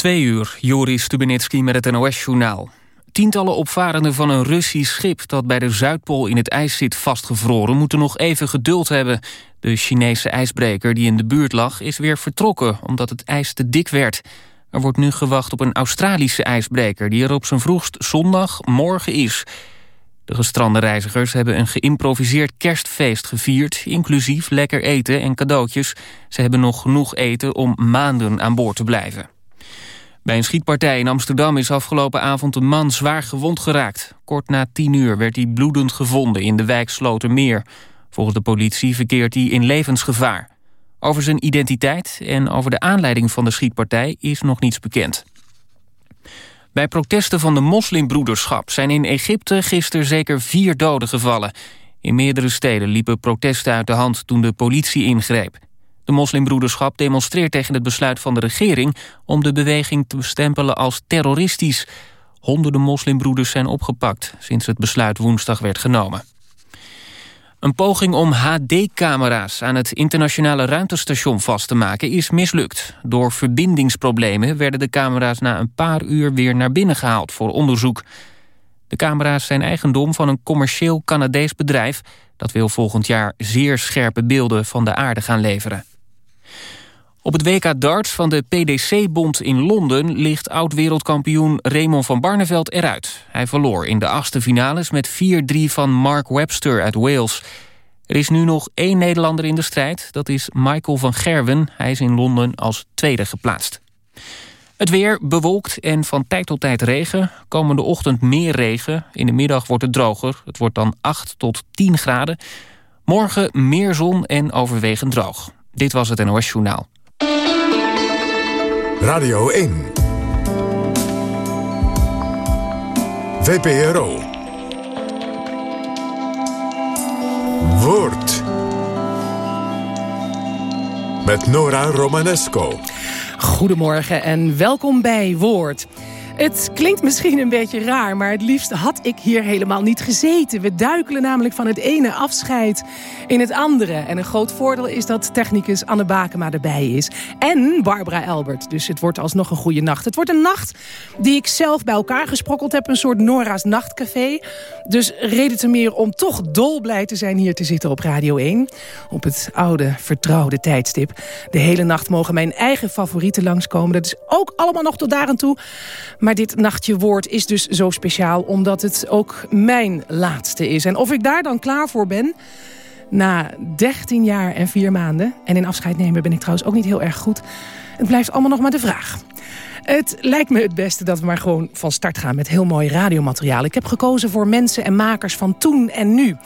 Twee uur, Joris Stubenitski met het NOS-journaal. Tientallen opvarenden van een Russisch schip dat bij de Zuidpool in het ijs zit vastgevroren... moeten nog even geduld hebben. De Chinese ijsbreker die in de buurt lag is weer vertrokken omdat het ijs te dik werd. Er wordt nu gewacht op een Australische ijsbreker die er op zijn vroegst zondag morgen is. De gestrande reizigers hebben een geïmproviseerd kerstfeest gevierd... inclusief lekker eten en cadeautjes. Ze hebben nog genoeg eten om maanden aan boord te blijven. Bij een schietpartij in Amsterdam is afgelopen avond een man zwaar gewond geraakt. Kort na tien uur werd hij bloedend gevonden in de wijk Slotermeer. Volgens de politie verkeert hij in levensgevaar. Over zijn identiteit en over de aanleiding van de schietpartij is nog niets bekend. Bij protesten van de moslimbroederschap zijn in Egypte gisteren zeker vier doden gevallen. In meerdere steden liepen protesten uit de hand toen de politie ingreep. De moslimbroederschap demonstreert tegen het besluit van de regering... om de beweging te bestempelen als terroristisch. Honderden moslimbroeders zijn opgepakt... sinds het besluit woensdag werd genomen. Een poging om HD-camera's aan het internationale ruimtestation vast te maken is mislukt. Door verbindingsproblemen werden de camera's na een paar uur weer naar binnen gehaald voor onderzoek. De camera's zijn eigendom van een commercieel Canadees bedrijf... dat wil volgend jaar zeer scherpe beelden van de aarde gaan leveren. Op het WK darts van de PDC-bond in Londen... ligt oud-wereldkampioen Raymond van Barneveld eruit. Hij verloor in de achtste finales met 4-3 van Mark Webster uit Wales. Er is nu nog één Nederlander in de strijd. Dat is Michael van Gerwen. Hij is in Londen als tweede geplaatst. Het weer bewolkt en van tijd tot tijd regen. Komende ochtend meer regen. In de middag wordt het droger. Het wordt dan 8 tot 10 graden. Morgen meer zon en overwegend droog. Dit was het NOS Journaal. Radio 1. VPRO. Woord. Met Nora Romanesco. Goedemorgen en welkom bij Woord. Het klinkt misschien een beetje raar, maar het liefst had ik hier helemaal niet gezeten. We duikelen namelijk van het ene afscheid in het andere. En een groot voordeel is dat technicus Anne Bakema erbij is. En Barbara Elbert. Dus het wordt alsnog een goede nacht. Het wordt een nacht die ik zelf bij elkaar gesprokkeld heb. Een soort Nora's Nachtcafé. Dus reden te meer om toch dolblij te zijn hier te zitten op Radio 1. Op het oude, vertrouwde tijdstip. De hele nacht mogen mijn eigen favorieten langskomen. Dat is ook allemaal nog tot daar en toe. Maar dit nachtje woord is dus zo speciaal... omdat het ook mijn laatste is. En of ik daar dan klaar voor ben... Na 13 jaar en 4 maanden, en in afscheid nemen ben ik trouwens ook niet heel erg goed... het blijft allemaal nog maar de vraag. Het lijkt me het beste dat we maar gewoon van start gaan met heel mooi radiomateriaal. Ik heb gekozen voor mensen en makers van toen en nu.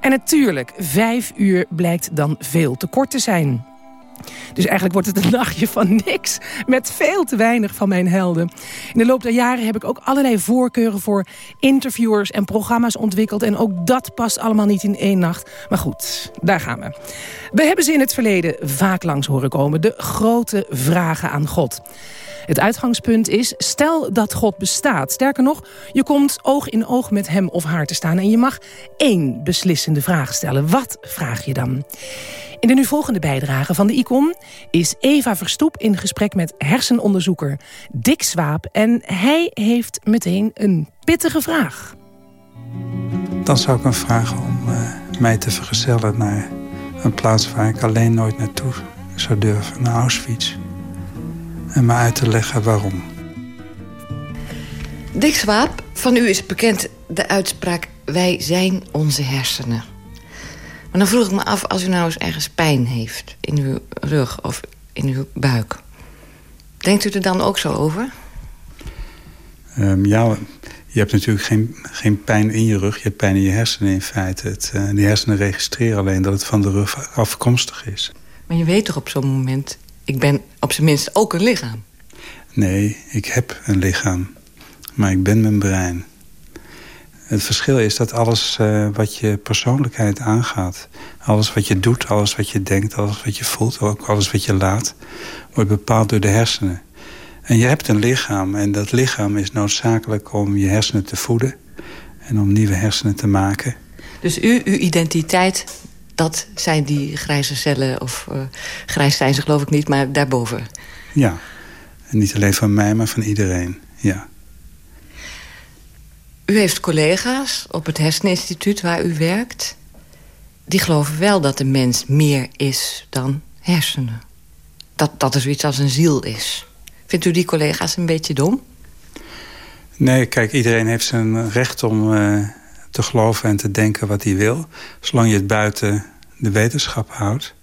En natuurlijk, vijf uur blijkt dan veel te kort te zijn. Dus eigenlijk wordt het een nachtje van niks. Met veel te weinig van mijn helden. In de loop der jaren heb ik ook allerlei voorkeuren voor interviewers en programma's ontwikkeld. En ook dat past allemaal niet in één nacht. Maar goed, daar gaan we. We hebben ze in het verleden vaak langs horen komen. De grote vragen aan God. Het uitgangspunt is, stel dat God bestaat. Sterker nog, je komt oog in oog met hem of haar te staan... en je mag één beslissende vraag stellen. Wat vraag je dan? In de nu volgende bijdrage van de ICOM is Eva Verstoep in gesprek met hersenonderzoeker Dick Swaap. En hij heeft meteen een pittige vraag. Dan zou ik hem vragen om uh, mij te vergezellen naar een plaats waar ik alleen nooit naartoe zou durven, naar Auschwitz. En me uit te leggen waarom. Dick Swaap, van u is bekend de uitspraak... wij zijn onze hersenen. Maar dan vroeg ik me af, als u nou eens ergens pijn heeft... in uw rug of in uw buik... denkt u er dan ook zo over? Um, ja, je hebt natuurlijk geen, geen pijn in je rug. Je hebt pijn in je hersenen in feite. Het, uh, die hersenen registreren alleen dat het van de rug afkomstig is. Maar je weet toch op zo'n moment... ik ben op zijn minst ook een lichaam? Nee, ik heb een lichaam. Maar ik ben mijn brein. Het verschil is dat alles uh, wat je persoonlijkheid aangaat... alles wat je doet, alles wat je denkt, alles wat je voelt... ook alles wat je laat, wordt bepaald door de hersenen. En je hebt een lichaam en dat lichaam is noodzakelijk om je hersenen te voeden... en om nieuwe hersenen te maken. Dus u, uw identiteit, dat zijn die grijze cellen... of uh, grijs zijn ze geloof ik niet, maar daarboven? Ja, En niet alleen van mij, maar van iedereen, ja. U heeft collega's op het Herseninstituut waar u werkt. Die geloven wel dat de mens meer is dan hersenen. Dat, dat er zoiets als een ziel is. Vindt u die collega's een beetje dom? Nee, kijk, iedereen heeft zijn recht om uh, te geloven en te denken wat hij wil. Zolang je het buiten de wetenschap houdt...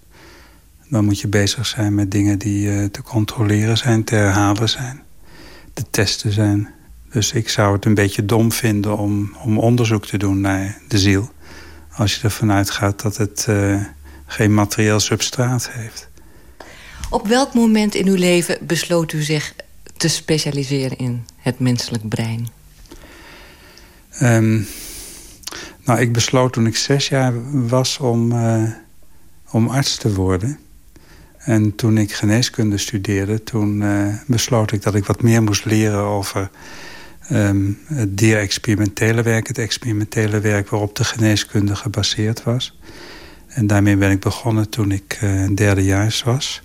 dan moet je bezig zijn met dingen die uh, te controleren zijn, te herhalen zijn. Te testen zijn. Dus ik zou het een beetje dom vinden om, om onderzoek te doen naar de ziel. Als je ervan uitgaat dat het uh, geen materieel substraat heeft. Op welk moment in uw leven besloot u zich te specialiseren in het menselijk brein? Um, nou, ik besloot toen ik zes jaar was om, uh, om arts te worden. En toen ik geneeskunde studeerde, toen uh, besloot ik dat ik wat meer moest leren over um, het dierexperimentele werk. Het experimentele werk waarop de geneeskunde gebaseerd was. En daarmee ben ik begonnen toen ik uh, derdejaars was.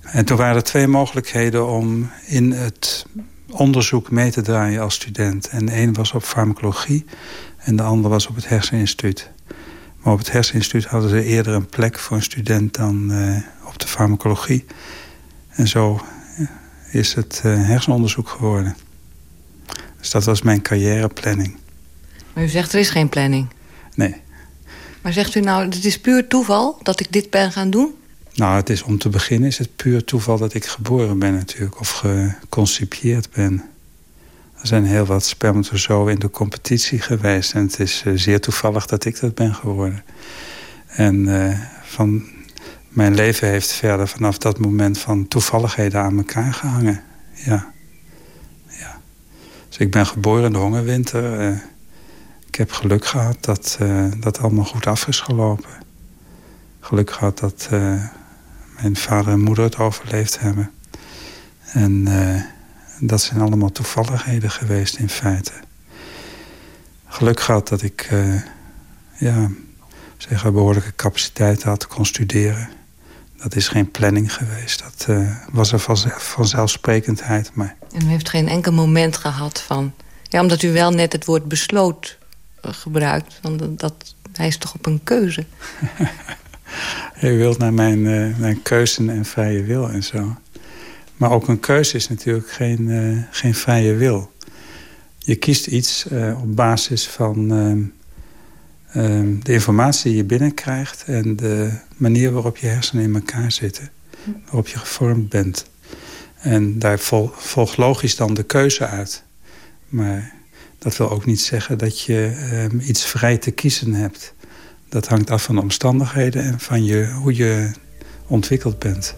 En toen waren er twee mogelijkheden om in het onderzoek mee te draaien als student. En één was op farmacologie en de andere was op het herseninstituut. Maar op het herseninstituut hadden ze eerder een plek voor een student dan uh, op de farmacologie. En zo is het hersenonderzoek geworden. Dus dat was mijn carrièreplanning. Maar u zegt er is geen planning? Nee. Maar zegt u nou, het is puur toeval dat ik dit ben gaan doen? Nou, het is om te beginnen is het puur toeval dat ik geboren ben natuurlijk. Of geconcipieerd ben. Er zijn heel wat spermatozoen in de competitie geweest. En het is uh, zeer toevallig dat ik dat ben geworden. En uh, van mijn leven heeft verder vanaf dat moment van toevalligheden aan elkaar gehangen. Ja. ja. Ik ben geboren in de hongerwinter. Uh, ik heb geluk gehad dat dat allemaal goed af is gelopen. Geluk gehad dat mijn vader en moeder het overleefd hebben. En dat zijn allemaal toevalligheden geweest in feite. Geluk gehad dat ik ja, zeg, een behoorlijke capaciteit had, kon studeren. Dat is geen planning geweest. Dat uh, was er vanzelfsprekendheid. Maar... En u heeft geen enkel moment gehad van... Ja, omdat u wel net het woord besloot uh, gebruikt. Want dat, hij is toch op een keuze? u wilt naar mijn, mijn keuze en vrije wil en zo. Maar ook een keuze is natuurlijk geen, uh, geen vrije wil. Je kiest iets uh, op basis van uh, de informatie die je binnenkrijgt... en de manier waarop je hersenen in elkaar zitten. Waarop je gevormd bent. En daar vol, volgt logisch dan de keuze uit. Maar dat wil ook niet zeggen dat je ehm, iets vrij te kiezen hebt. Dat hangt af van de omstandigheden en van je, hoe je ontwikkeld bent.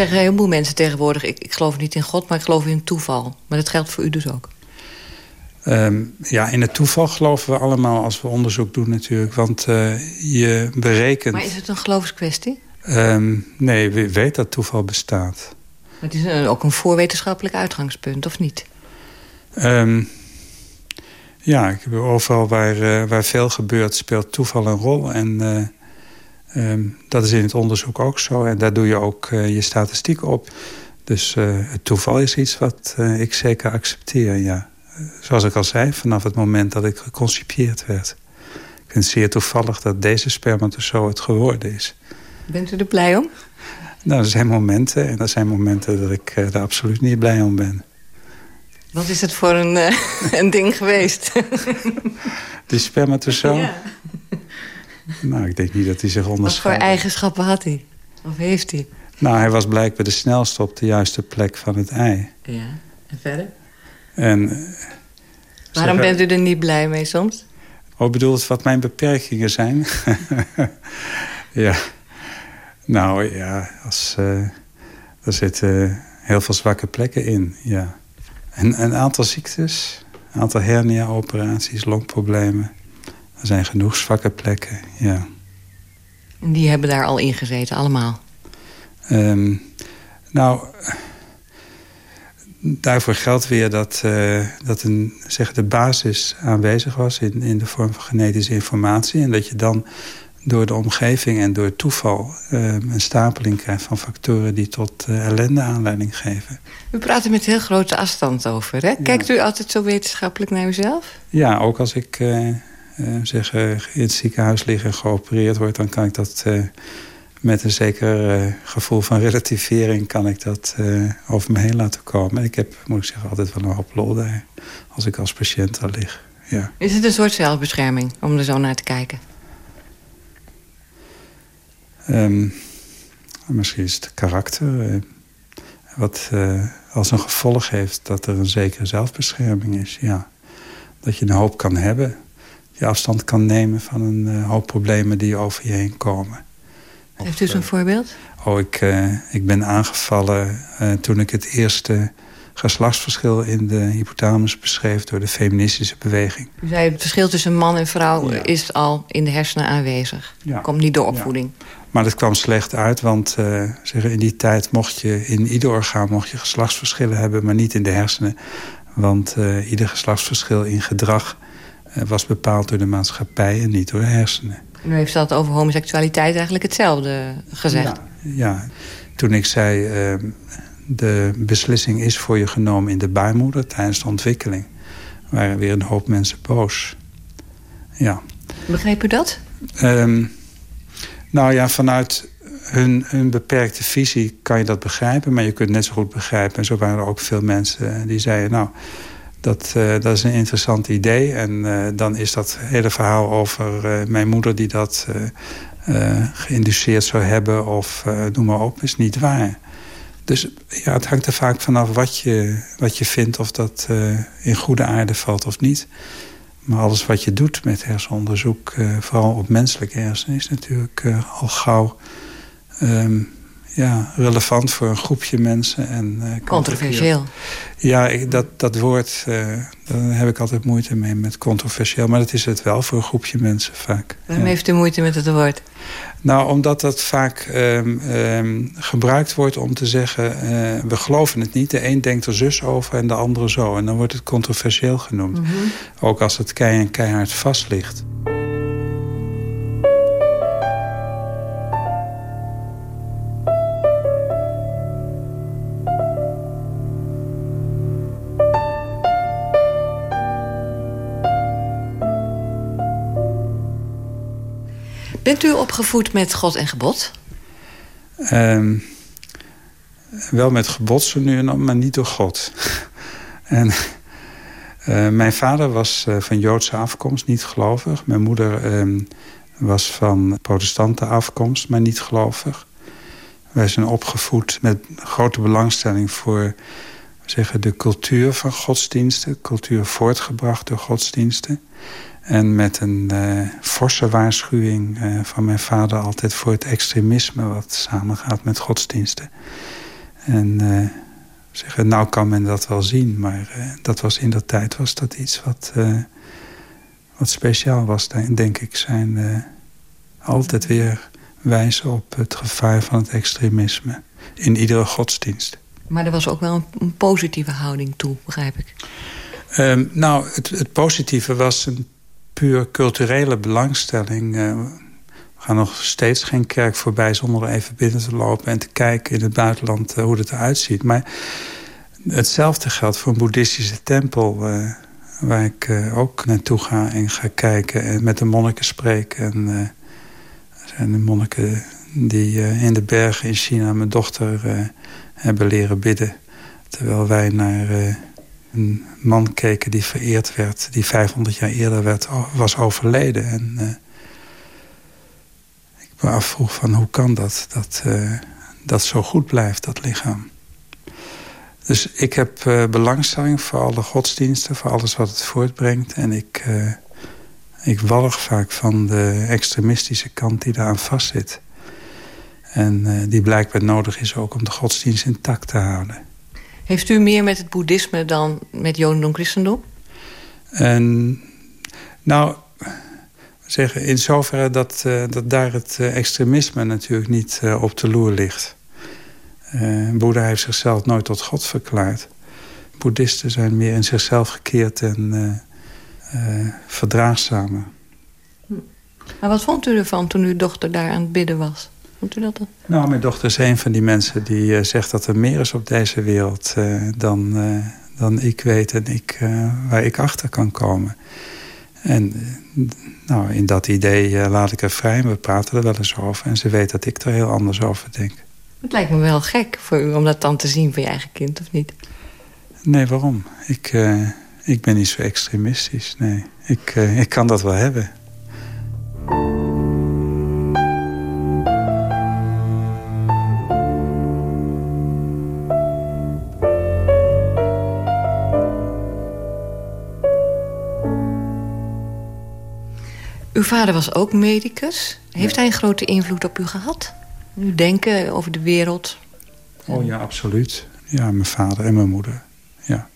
Zeggen heel veel mensen tegenwoordig... Ik, ik geloof niet in God, maar ik geloof in toeval. Maar dat geldt voor u dus ook? Um, ja, in het toeval geloven we allemaal als we onderzoek doen natuurlijk. Want uh, je berekent... Maar is het een geloofskwestie? Um, nee, we weten dat toeval bestaat. Maar het is een, ook een voorwetenschappelijk uitgangspunt, of niet? Um, ja, overal waar, uh, waar veel gebeurt speelt toeval een rol. En... Uh, Um, dat is in het onderzoek ook zo. En daar doe je ook uh, je statistiek op. Dus uh, het toeval is iets wat uh, ik zeker accepteer, ja. Zoals ik al zei, vanaf het moment dat ik geconcipieerd werd. Ik vind het zeer toevallig dat deze spermatozoon het geworden is. Bent u er blij om? Nou, er zijn momenten. En er zijn momenten dat ik er absoluut niet blij om ben. Wat is het voor een, een ding geweest? Die spermatozoon? Ja. Nou, ik denk niet dat hij zich onderscheidt. Wat voor eigenschappen had hij? Of heeft hij? Nou, hij was blijkbaar de snelste op de juiste plek van het ei. Ja, en verder? En, uh, Waarom zeg, bent u er niet blij mee soms? Oh, bedoelt wat mijn beperkingen zijn? ja. Nou ja, als, uh, er zitten heel veel zwakke plekken in, ja. En een aantal ziektes, een aantal hernia-operaties, longproblemen Er zijn genoeg zwakke plekken, ja. En die hebben daar al in gezeten, allemaal? Ehm, nou, daarvoor geldt weer dat, uh, dat een, zeg, de basis aanwezig was... In, in de vorm van genetische informatie. En dat je dan door de omgeving en door toeval... Uh, een stapeling krijgt van factoren die tot uh, ellende aanleiding geven. We praten met heel grote afstand over. Hè? Kijkt u altijd zo wetenschappelijk naar uzelf? Ja, ook als ik zeg, in het ziekenhuis lig en geopereerd word... dan kan ik dat met een zeker uh, gevoel van relativering kan ik dat uh, over me heen laten komen. Ik heb, moet ik zeggen, altijd wel een hoop lol daar. Als ik als patiënt daar lig. Ja. Is het een soort zelfbescherming om er zo naar te kijken? Um, misschien is het karakter. Uh, wat als een gevolg heeft dat er een zekere zelfbescherming is. Ja. Dat je een hoop kan hebben. Je afstand kan nemen van een hoop problemen die over je heen komen. Heeft u zo'n voorbeeld? Oh, ik, uh, ik ben aangevallen toen ik het eerste geslachtsverschil in de hypothalamus beschreef door de feministische beweging. U zei het verschil tussen man en vrouw ja. is al in de hersenen aanwezig. Ja. Komt niet door opvoeding. Ja. Maar dat kwam slecht uit, want uh, in die tijd mocht je in ieder orgaan mocht je geslachtsverschillen hebben, maar niet in de hersenen. Want ieder geslachtsverschil in gedrag was bepaald door de maatschappij en niet door de hersenen. U heeft dat over homoseksualiteit eigenlijk hetzelfde gezegd. Ja, ja. toen ik zei... Uh, de beslissing is voor je genomen in de baarmoeder tijdens de ontwikkeling... waren weer een hoop mensen boos. Ja. Begreep u dat? Um, nou ja, vanuit hun, hun beperkte visie kan je dat begrijpen... maar je kunt het net zo goed begrijpen. En zo waren er ook veel mensen die zeiden... nou, dat, uh, dat is een interessant idee. En uh, dan is dat hele verhaal over uh, mijn moeder die dat geïnduceerd zou hebben... of noem maar op, is niet waar. Dus ja, het hangt er vaak vanaf wat je, wat je vindt... of dat in goede aarde valt of niet. Maar alles wat je doet met hersenonderzoek... vooral op menselijke hersenen... is natuurlijk al gauw... Um, ja, relevant voor een groepje mensen. En, uh, controversieel. Ja, ik, dat, dat woord, uh, daar heb ik altijd moeite mee met controversieel. Maar dat is het wel voor een groepje mensen vaak. Waarom ja. heeft u moeite met het woord? Nou, omdat dat vaak um, um, gebruikt wordt om te zeggen... Uh, we geloven het niet. De een denkt er zus over en de andere zo. En dan wordt het controversieel genoemd. Mm -hmm. Ook als het kei en keihard vast ligt. Bent u opgevoed met God en gebod? Um, wel met gebod zo nu en dan, maar niet door God. en uh, mijn vader was uh, van Joodse afkomst, niet gelovig. Mijn moeder um, was van protestante afkomst, maar niet gelovig. Wij zijn opgevoed met grote belangstelling voor zeggen, de cultuur van godsdiensten. Cultuur voortgebracht door godsdiensten. En met een uh, forse waarschuwing uh, van mijn vader altijd voor het extremisme... wat samengaat met godsdiensten. En uh, zeggen, nou kan men dat wel zien, maar dat was in dat tijd was dat iets wat, wat speciaal was. Denk ik, zijn altijd weer wijzen op het gevaar van het extremisme. In iedere godsdienst. Maar er was ook wel een, een positieve houding toe, begrijp ik. Um, nou, het, het positieve was een puur culturele belangstelling. Uh, we gaan nog steeds geen kerk voorbij zonder er even binnen te lopen... en te kijken in het buitenland uh, hoe het eruit ziet. Maar hetzelfde geldt voor een boeddhistische tempel... Uh, waar ik ook naartoe ga en ga kijken en met de monniken spreken. En, er zijn de monniken die in de bergen in China mijn dochter hebben leren bidden... terwijl wij naar een man keken die vereerd werd... die 500 jaar eerder werd, was overleden. En uh, ik me afvroeg van hoe kan dat, dat uh, dat zo goed blijft, dat lichaam. Dus ik heb uh, belangstelling voor alle godsdiensten... voor alles wat het voortbrengt. En ik, ik walg vaak van de extremistische kant die daaraan vastzit. En die blijkbaar nodig is ook om de godsdienst intact te houden. Heeft u meer met het boeddhisme dan met jodendom christendom? En, nou, zeggen in zoverre dat, dat daar het extremisme natuurlijk niet op de loer ligt. Boeddha heeft zichzelf nooit tot God verklaard. Boeddhisten zijn meer in zichzelf gekeerd en verdraagzamer. Maar wat vond u ervan toen uw dochter daar aan het bidden was? Vond u dat dan? Nou, mijn dochter is een van die mensen die zegt dat er meer is op deze wereld dan, dan ik weet en ik, waar ik achter kan komen. En nou, in dat idee eh, laat ik er vrij. We praten er wel eens over. En ze weet dat ik er heel anders over denk. Het lijkt me wel gek voor u om dat dan te zien van je eigen kind, of niet? Nee, waarom? Ik, ik ben niet zo extremistisch, nee. Ik, ik kan dat wel hebben. Uw vader was ook medicus. Heeft hij een grote invloed op u gehad? Uw denken over de wereld? Oh ja, absoluut. Ja, mijn vader en mijn moeder. Ja.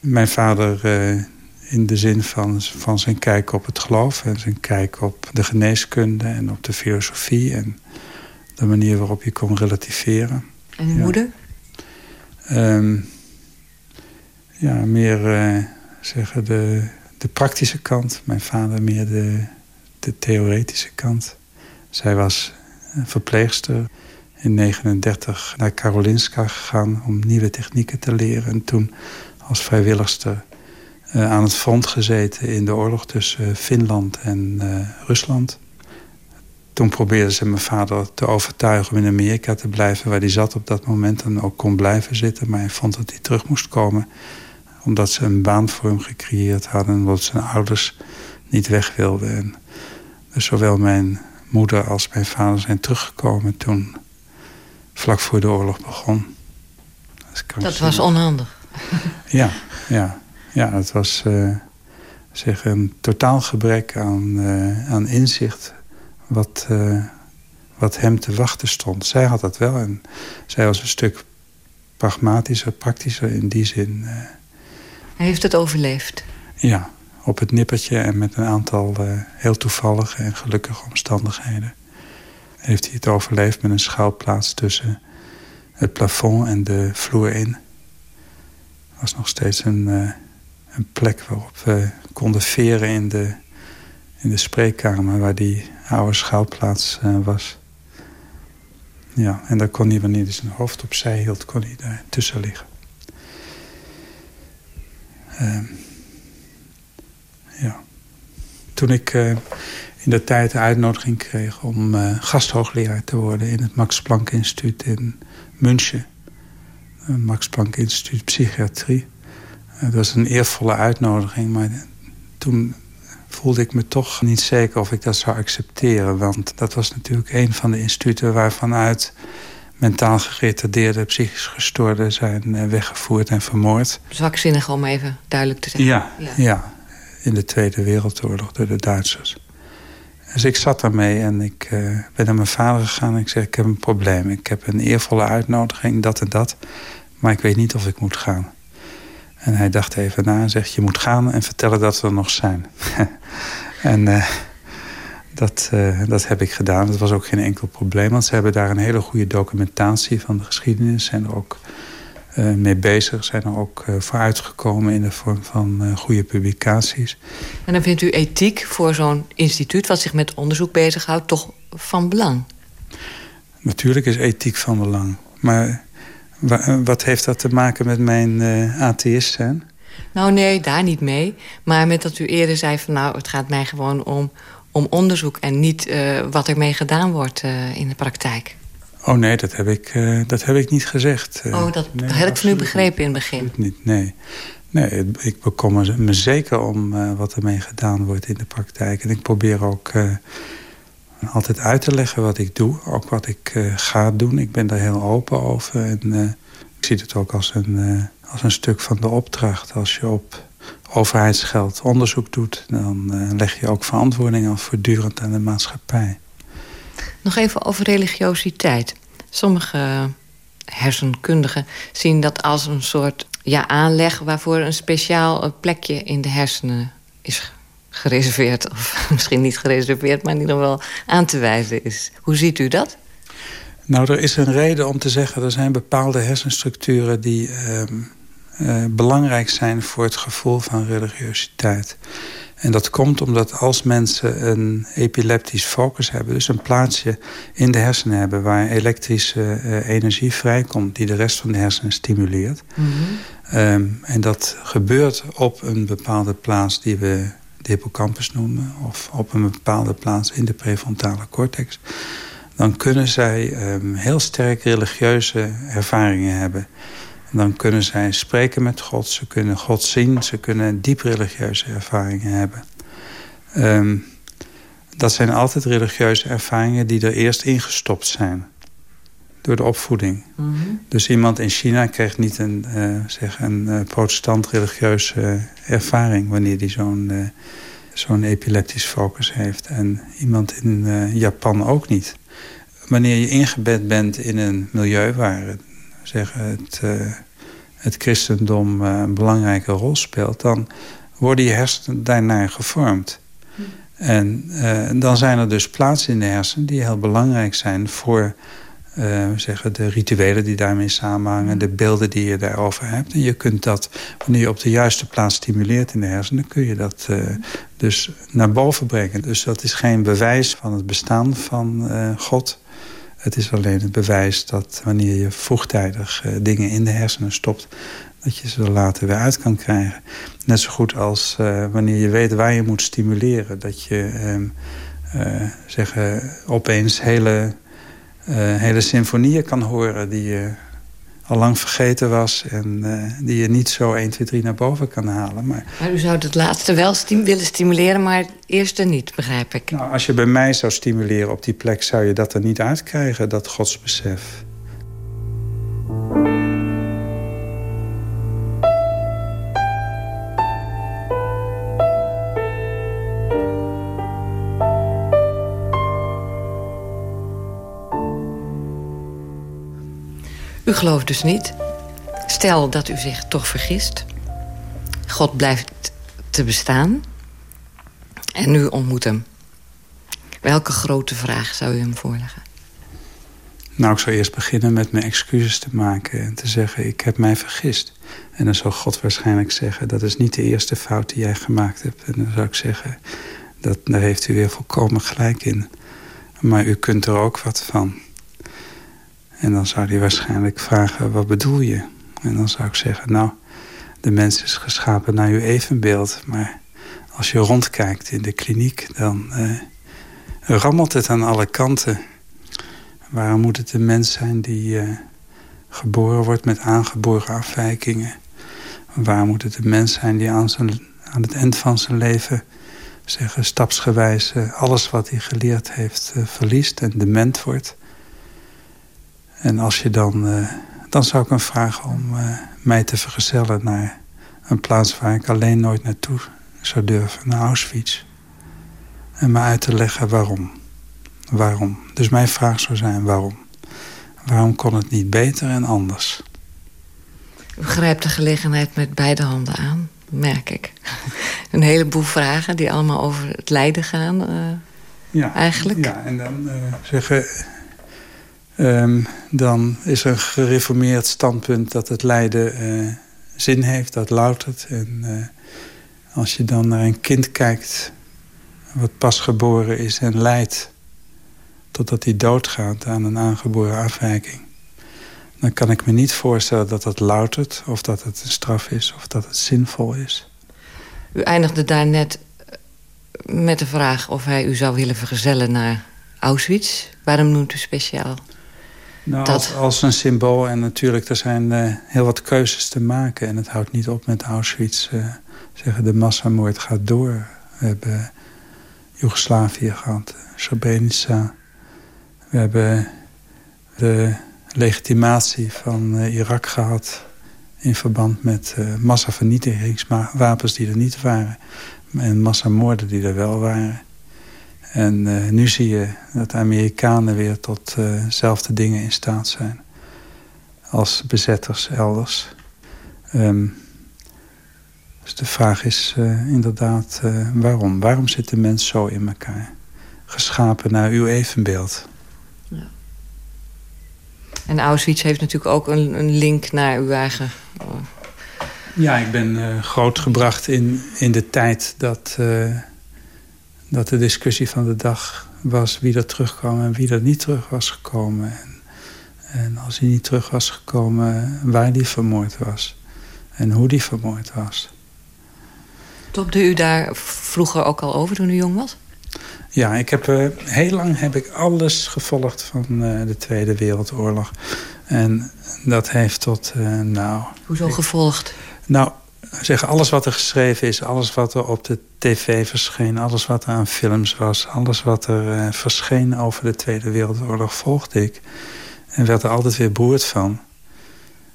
Mijn vader uh, in de zin van, van zijn kijk op het geloof... en zijn kijk op de geneeskunde en op de filosofie... en de manier waarop je kon relativeren. En uw moeder? Um, ja, meer uh, zeggen de de praktische kant. Mijn vader meer de, de theoretische kant. Zij was verpleegster in 1939 naar Karolinska gegaan... om nieuwe technieken te leren. En toen als vrijwilligster uh, aan het front gezeten... in de oorlog tussen Finland en uh, Rusland. Toen probeerde ze mijn vader te overtuigen om in Amerika te blijven... waar hij zat op dat moment en ook kon blijven zitten. Maar hij vond dat hij terug moest komen omdat ze een baan voor hem gecreëerd hadden... omdat zijn ouders niet weg wilden. En dus zowel mijn moeder als mijn vader zijn teruggekomen toen... vlak voor de oorlog begon. Dat, dat was onhandig. Ja, ja, ja het was uh, zeg een totaal gebrek aan, uh, aan inzicht... Wat, uh, wat hem te wachten stond. Zij had dat wel en zij was een stuk pragmatischer, praktischer in die zin... Hij heeft het overleefd? Ja, op het nippertje en met een aantal uh, heel toevallige en gelukkige omstandigheden. Heeft hij het overleefd met een schuilplaats tussen het plafond en de vloer in. Was nog steeds een, uh, een plek waarop we konden veren in de, in de spreekkamer... waar die oude schuilplaats uh, was. Ja, en daar kon hij, wanneer hij zijn hoofd opzij hield, kon hij daar tussen liggen. Uh, ja. Toen ik uh, in de tijd de uitnodiging kreeg om uh, gasthoogleraar te worden... in het Max Planck Instituut in München. Max Planck Instituut Psychiatrie. dat was een eervolle uitnodiging, maar toen voelde ik me toch niet zeker of ik dat zou accepteren. Want dat was natuurlijk een van de instituten waarvanuit mentaal geretardeerde, psychisch gestoorden zijn eh, weggevoerd en vermoord. Zwakzinnig om even duidelijk te zeggen. Ja, ja. in de Tweede Wereldoorlog door de Duitsers. Dus ik zat daarmee en ik uh, ben naar mijn vader gegaan en ik zeg... ik heb een probleem, ik heb een eervolle uitnodiging, dat en dat... maar ik weet niet of ik moet gaan. En hij dacht even na en zegt... je moet gaan en vertellen dat we er nog zijn. en... Uh, dat, uh, dat heb ik gedaan. Dat was ook geen enkel probleem. Want ze hebben daar een hele goede documentatie van de geschiedenis. Zijn er ook uh, mee bezig. Zijn er ook uh, vooruitgekomen in de vorm van goede publicaties. En dan vindt u ethiek voor zo'n instituut... wat zich met onderzoek bezighoudt, toch van belang? Natuurlijk is ethiek van belang. Maar wat heeft dat te maken met mijn atheïst zijn? Nou nee, daar niet mee. Maar met dat u eerder zei van nou, het gaat mij gewoon om om onderzoek en niet uh, wat ermee gedaan wordt uh, in de praktijk. Oh nee, dat heb ik, uh, dat heb ik niet gezegd. oh, dat nee, heb ik van u begrepen in het begin. Niet, nee. nee, ik bekommer me zeker om wat ermee gedaan wordt in de praktijk. En ik probeer ook altijd uit te leggen wat ik doe. Ook wat ik ga doen. Ik ben daar heel open over. En ik zie het ook als een, als een stuk van de opdracht. Als je op overheidsgeld onderzoek doet... dan uh, leg je ook verantwoording af voortdurend aan de maatschappij. Nog even over religiositeit. Sommige hersenkundigen zien dat als een soort ja, aanleg... waarvoor een speciaal plekje in de hersenen is gereserveerd. Of misschien niet gereserveerd, maar in ieder geval aan te wijzen is. Hoe ziet u dat? Nou, er is een reden om te zeggen... er zijn bepaalde hersenstructuren die ehm, eh, belangrijk zijn... voor het gevoel van religiositeit. En dat komt omdat als mensen een epileptisch focus hebben... dus een plaatsje in de hersenen hebben... waar elektrische uh, energie vrijkomt... die de rest van de hersenen stimuleert. Mm -hmm. en dat gebeurt op een bepaalde plaats die we de hippocampus noemen... of op een bepaalde plaats in de prefrontale cortex... dan kunnen zij um, heel sterk religieuze ervaringen hebben... Dan kunnen zij spreken met God, ze kunnen God zien... ze kunnen diep religieuze ervaringen hebben. Um, dat zijn altijd religieuze ervaringen die er eerst ingestopt zijn. Door de opvoeding. Mm -hmm. Dus iemand in China krijgt niet een, uh, zeg een uh, protestant religieuze ervaring... wanneer die zo'n uh, zo'n epileptisch focus heeft. En iemand in Japan ook niet. Wanneer je ingebed bent in een milieu waar zeggen, het, uh, het christendom uh, een belangrijke rol speelt... dan worden je hersenen daarnaar gevormd. Hm. En uh, dan zijn er dus plaatsen in de hersenen die heel belangrijk zijn... voor zeggen, de rituelen die daarmee samenhangen... Hm. de beelden die je daarover hebt. En je kunt dat, wanneer je op de juiste plaats stimuleert in de hersenen... kun je dat hm. dus naar boven brengen. Dus dat is geen bewijs van het bestaan van God... Het is alleen het bewijs dat wanneer je vroegtijdig uh, dingen in de hersenen stopt... dat je ze er later weer uit kan krijgen. Net zo goed als uh, wanneer je weet waar je moet stimuleren. Dat je uh, zeggen, opeens hele, hele symfonieën kan horen... die je al lang vergeten was en uh, die je niet zo 1, 2, 3 naar boven kan halen. Maar, maar u zou het laatste wel stim willen stimuleren, maar het eerste niet, begrijp ik. Nou, als je bij mij zou stimuleren op die plek... zou je dat er niet uitkrijgen, dat godsbesef. U gelooft dus niet. Stel dat u zich toch vergist. God blijft te bestaan. En u ontmoet hem. Welke grote vraag zou u hem voorleggen? Nou, ik zou eerst beginnen met mijn excuses te maken... en te zeggen, ik heb mij vergist. En dan zou God waarschijnlijk zeggen... dat is niet de eerste fout die jij gemaakt hebt. En dan zou ik zeggen, dat, daar heeft u weer volkomen gelijk in. Maar u kunt er ook wat van. En dan zou hij waarschijnlijk vragen, wat bedoel je? En dan zou ik zeggen, nou, de mens is geschapen naar uw evenbeeld. Maar als je rondkijkt in de kliniek, dan uh, rammelt het aan alle kanten. Waarom moet het een mens zijn die uh, geboren wordt met aangeboren afwijkingen? Waarom moet het een mens zijn die aan, aan het eind van zijn leven... zeggen stapsgewijs alles wat hij geleerd heeft verliest en dement wordt... En als je dan... Uh, dan zou ik hem vragen om uh, mij te vergezellen naar een plaats waar ik alleen nooit naartoe zou durven. Naar Auschwitz. En me uit te leggen waarom. Waarom. Dus mijn vraag zou zijn waarom. Waarom kon het niet beter en anders? U grijpt de gelegenheid met beide handen aan, merk ik. Een heleboel vragen die allemaal over het lijden gaan, uh, ja, eigenlijk. Ja, en dan zeggen Um, dan is er een gereformeerd standpunt dat het lijden uh, zin heeft, dat loutert. En uh, als je dan naar een kind kijkt wat pas geboren is en lijdt... totdat hij doodgaat aan een aangeboren afwijking... dan kan ik me niet voorstellen dat dat loutert... of dat het een straf is of dat het zinvol is. U eindigde daar net met de vraag of hij u zou willen vergezellen naar Auschwitz. Waarom noemt u speciaal nou, dat... als, een symbool. En natuurlijk, er zijn uh, heel wat keuzes te maken. En het houdt niet op met Auschwitz. Uh, zeggen, de massamoord gaat door. We hebben Joegoslavië gehad, Srebrenica. We hebben de legitimatie van uh, Irak gehad... in verband met massavernietigingswapens die er niet waren... en massamoorden die er wel waren... En uh, nu zie je dat de Amerikanen weer tot dezelfde uh dingen in staat zijn. Als bezetters elders. Um, Dus de vraag is inderdaad waarom? Waarom zit de mens zo in elkaar? Geschapen naar uw evenbeeld. Ja. En Auschwitz heeft natuurlijk ook een, een link naar uw eigen... Ja, ik ben grootgebracht in, in de tijd dat, dat de discussie van de dag was wie er terugkwam en wie er niet terug was gekomen. En, en als hij niet terug was gekomen, waar die vermoord was. En hoe die vermoord was. Topte u daar vroeger ook al over toen u jong was? Ja, ik heb, uh, heel lang heb ik alles gevolgd van uh, de Tweede Wereldoorlog. En dat heeft tot, uh, nou... Hoezo ik, gevolgd? Nou, zeg, alles wat er geschreven is, alles wat er op de tv verscheen... alles wat er aan films was, alles wat er verscheen over de Tweede Wereldoorlog volgde ik. En werd er altijd weer beroerd van.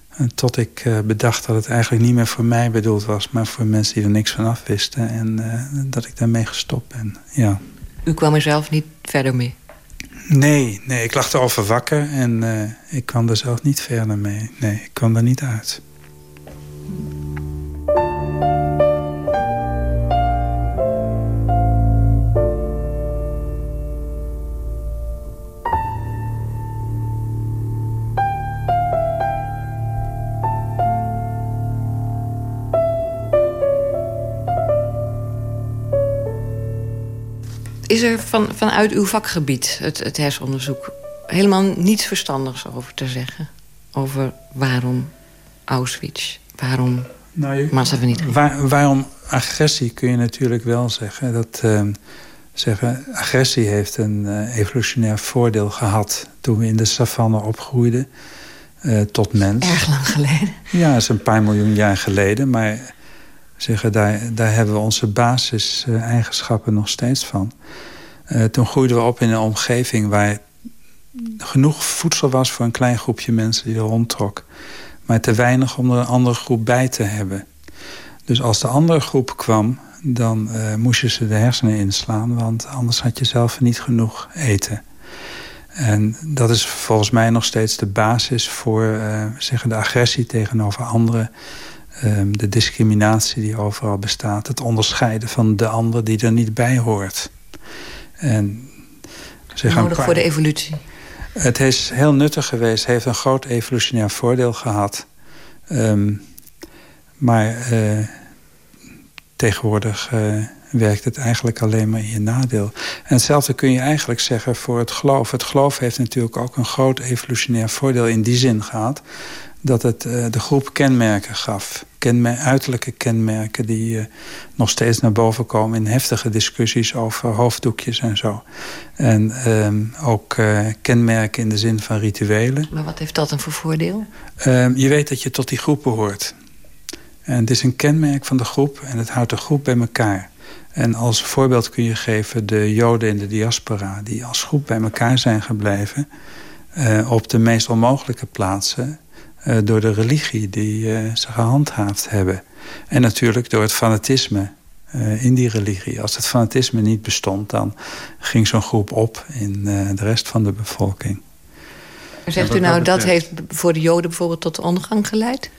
En tot ik bedacht dat het eigenlijk niet meer voor mij bedoeld was... maar voor mensen die er niks van af wisten. En dat ik daarmee gestopt ben, ja. U kwam er zelf niet verder mee? Nee, nee ik lag erover wakker en ik kwam er zelf niet verder mee. Nee, ik kwam er niet uit. Is er van, vanuit uw vakgebied, het, het hersenonderzoek... helemaal niets verstandigs over te zeggen? Over waarom Auschwitz? Waarom nou, massavernietiging? Waar, waarom agressie kun je natuurlijk wel zeggen. Dat, uh, zeggen agressie heeft een uh, evolutionair voordeel gehad... toen we in de savanne opgroeiden uh, tot mens. Erg lang geleden. Ja, dat is een paar miljoen jaar geleden. Maar zeggen, daar, daar hebben we onze basiseigenschappen nog steeds van. Uh, toen groeiden we op in een omgeving waar genoeg voedsel was... voor een klein groepje mensen die er rondtrok. Maar te weinig om er een andere groep bij te hebben. Dus als de andere groep kwam, dan uh, moest je ze de hersenen inslaan... want anders had je zelf niet genoeg eten. En dat is volgens mij nog steeds de basis voor zeggen de agressie tegenover anderen... Ehm, de discriminatie die overal bestaat. Het onderscheiden van de ander die er niet bij hoort. En zeg Nodig voor de evolutie. Het is heel nuttig geweest. heeft een groot evolutionair voordeel gehad. Um, maar uh, tegenwoordig uh, werkt het eigenlijk alleen maar in je nadeel. En hetzelfde kun je eigenlijk zeggen voor het geloof. Het geloof heeft natuurlijk ook een groot evolutionair voordeel in die zin gehad dat het uh, de groep kenmerken gaf. Kenmer uiterlijke kenmerken die uh, nog steeds naar boven komen... in heftige discussies over hoofddoekjes en zo. En uh, ook uh, kenmerken in de zin van rituelen. Maar wat heeft dat dan voor voordeel? Ehm, je weet dat je tot die groep behoort. En het is een kenmerk van de groep en het houdt de groep bij elkaar. En als voorbeeld kun je geven de Joden in de diaspora... die als groep bij elkaar zijn gebleven... op de meest onmogelijke plaatsen uh, door de religie die uh, ze gehandhaafd hebben. En natuurlijk door het fanatisme uh, in die religie. Als het fanatisme niet bestond, dan ging zo'n groep op in de rest van de bevolking. Zegt u nou, dat heeft voor de Joden bijvoorbeeld tot de ondergang geleid?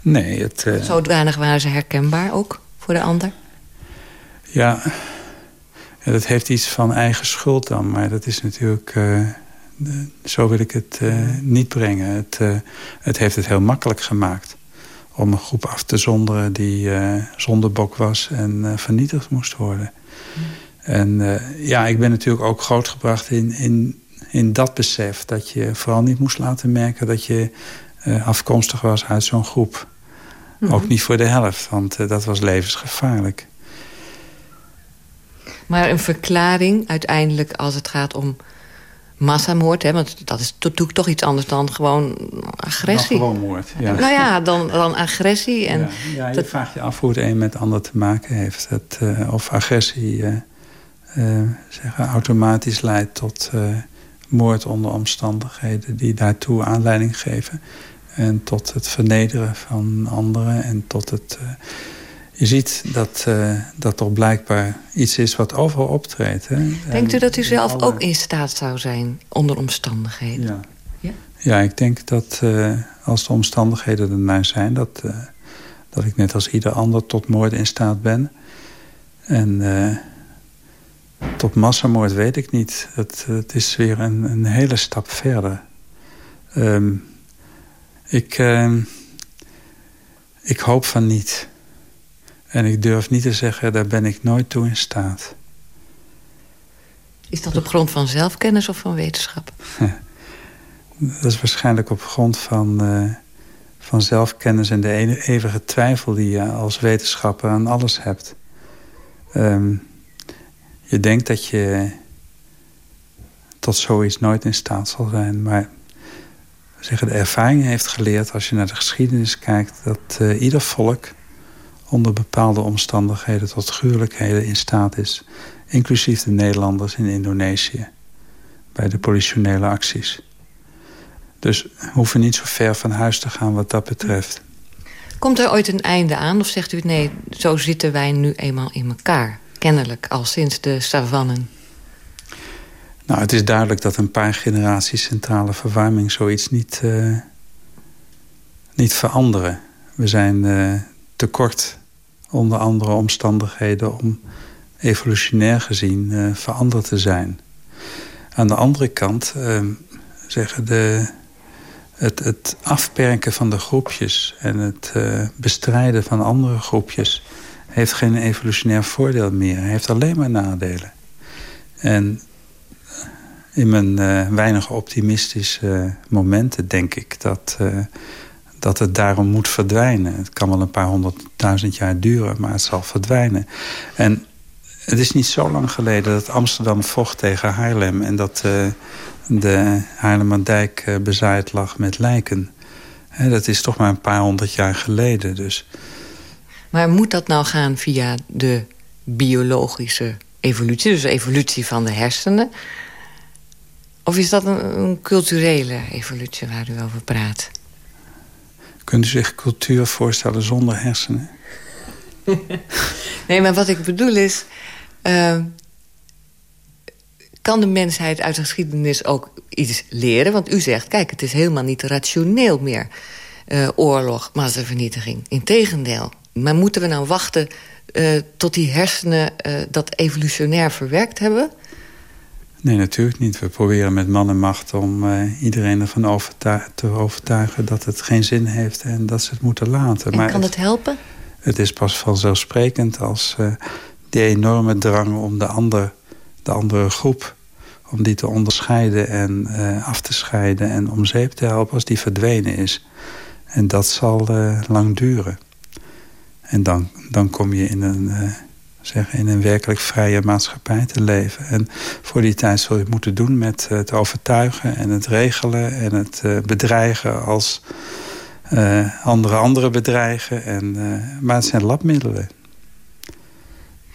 Nee. Het, Zodanig waren ze herkenbaar ook voor de ander? Ja, ja, dat heeft iets van eigen schuld dan. Maar dat is natuurlijk zo wil ik het uh, niet brengen. Het, uh, het heeft het heel makkelijk gemaakt om een groep af te zonderen die uh, zondebok was en vernietigd moest worden. Mm. En ja, ik ben natuurlijk ook grootgebracht in, in, in dat besef... dat je vooral niet moest laten merken dat je afkomstig was uit zo'n groep. Mm -hmm. Ook niet voor de helft, want dat was levensgevaarlijk. Maar een verklaring uiteindelijk als het gaat om massamoord. Hè, want dat is natuurlijk toch iets anders dan gewoon agressie. Dan gewoon moord, ja. Nou ja, dan, dan agressie. En ja, ja je dat... vraagt je af hoe het een met het ander te maken heeft. Het, uh, of agressie uh, uh, zeggen, automatisch leidt tot moord onder omstandigheden... die daartoe aanleiding geven. En tot het vernederen van anderen en tot het je ziet dat, uh, dat er blijkbaar iets is wat overal optreedt. Hè? Denkt u dat u zelf ook in staat zou zijn onder omstandigheden? Ja, ja? ja ik denk dat uh, als de omstandigheden er naar zijn... dat, uh, dat ik net als ieder ander tot moord in staat ben. En tot massamoord weet ik niet. Het, het is weer een, een hele stap verder. Um, ik, uh, ik hoop van niet. En ik durf niet te zeggen, daar ben ik nooit toe in staat. Is dat op grond van zelfkennis of van wetenschap? dat is waarschijnlijk op grond van, uh, van zelfkennis... en de eeuwige twijfel die je als wetenschapper aan alles hebt. Um, je denkt dat je tot zoiets nooit in staat zal zijn. Maar zeggen, de ervaring heeft geleerd, als je naar de geschiedenis kijkt... dat uh, ieder volk onder bepaalde omstandigheden tot gruwelijkheden in staat is. Inclusief de Nederlanders in Indonesië. Bij de politionele acties. Dus we hoeven niet zo ver van huis te gaan wat dat betreft. Komt er ooit een einde aan? Of zegt u nee, zo zitten wij nu eenmaal in elkaar? Kennelijk, al sinds de savannen. Nou, het is duidelijk dat een paar generaties centrale verwarming zoiets niet, uh, niet veranderen. We zijn uh, tekort onder andere omstandigheden om evolutionair gezien uh, veranderd te zijn. Aan de andere kant zeggen de, het, het afperken van de groepjes en het bestrijden van andere groepjes heeft geen evolutionair voordeel meer. Hij heeft alleen maar nadelen. En in mijn uh, weinig optimistische momenten denk ik dat, uh, dat het daarom moet verdwijnen. Het kan wel een paar honderdduizend jaar duren, maar het zal verdwijnen. En het is niet zo lang geleden dat Amsterdam vocht tegen Haarlem... en dat uh, de Haarlemmerdijk bezaaid lag met lijken. dat is toch maar een paar honderd jaar geleden. Dus maar moet dat nou gaan via de biologische evolutie... dus de evolutie van de hersenen... Of is dat een, culturele evolutie waar u over praat? Kunt u zich cultuur voorstellen zonder hersenen? nee, maar wat ik bedoel is... Uh, kan de mensheid uit de geschiedenis ook iets leren? Want u zegt, kijk, het is helemaal niet rationeel meer... Uh, oorlog, massavernietiging. Integendeel. Maar moeten we nou wachten uh, tot die hersenen uh, dat evolutionair verwerkt hebben? Nee, natuurlijk niet. We proberen met man en macht om uh, iedereen ervan overtu te overtuigen... dat het geen zin heeft en dat ze het moeten laten. En maar kan het, helpen? Het is pas vanzelfsprekend als die enorme drang om de, ander, de andere groep... om die te onderscheiden en af te scheiden en om zeep te helpen... als die verdwenen is. En dat zal lang duren. En dan, dan kom je in een, uh, zeg, in een werkelijk vrije maatschappij te leven. En voor die tijd zul je het moeten doen met het overtuigen en het regelen... en het uh, bedreigen als uh, andere andere bedreigen. En, maar het zijn labmiddelen.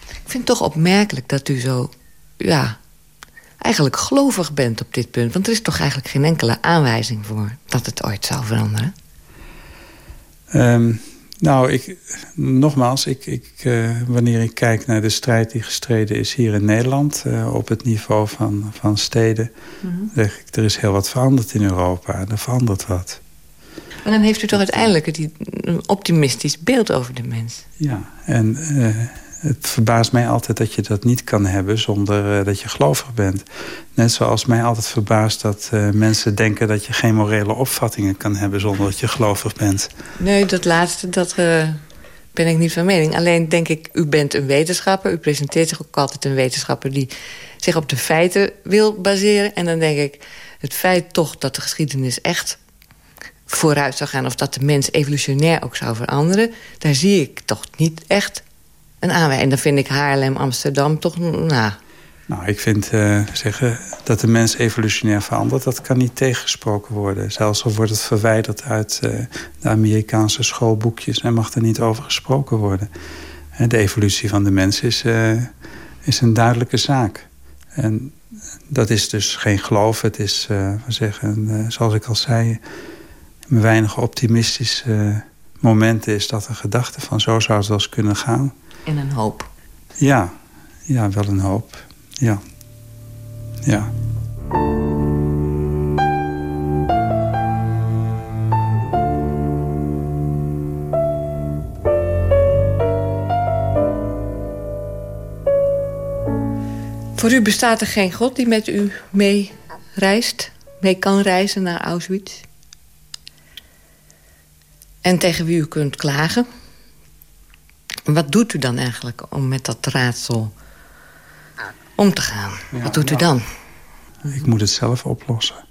Ik vind het toch opmerkelijk dat u zo... ja, eigenlijk gelovig bent op dit punt. Want er is toch eigenlijk geen enkele aanwijzing voor... dat het ooit zou veranderen? Um, nou, ik, nogmaals, ik, ik, uh, wanneer ik kijk naar de strijd die gestreden is hier in Nederland... Uh, op het niveau van, van steden, mm -hmm. zeg ik, er is heel wat veranderd in Europa. Er verandert wat. Maar dan heeft u toch uiteindelijk een optimistisch beeld over de mens? Ja, en uh, het verbaast mij altijd dat je dat niet kan hebben zonder uh, dat je gelovig bent. Net zoals mij altijd verbaast dat uh, mensen denken dat je geen morele opvattingen kan hebben zonder dat je gelovig bent. Nee, dat laatste, dat uh, ben ik niet van mening. Alleen denk ik, u bent een wetenschapper. U presenteert zich ook altijd een wetenschapper die zich op de feiten wil baseren. En dan denk ik, het feit toch dat de geschiedenis echt vooruit zou gaan... of dat de mens evolutionair ook zou veranderen... daar zie ik toch niet echt En dan vind ik Haarlem, Amsterdam toch... Nou, nou, ik vind uh, zeggen dat de mens evolutionair verandert... dat kan niet tegengesproken worden. Zelfs al wordt het verwijderd uit uh, de Amerikaanse schoolboekjes... en mag er niet over gesproken worden. De evolutie van de mens is, uh, is een duidelijke zaak. En dat is dus geen geloof. Het is, zeggen, zoals ik al zei... mijn weinig optimistische momenten is dat een gedachte van... zo zou het wel eens kunnen gaan. En een hoop. Ja, ja, wel een hoop. Ja. Ja. Voor u bestaat er geen God die met u mee reist, mee kan reizen naar Auschwitz. En tegen wie u kunt klagen. Wat doet u dan eigenlijk om met dat raadsel om te gaan? Wat doet u dan? Ik moet het zelf oplossen.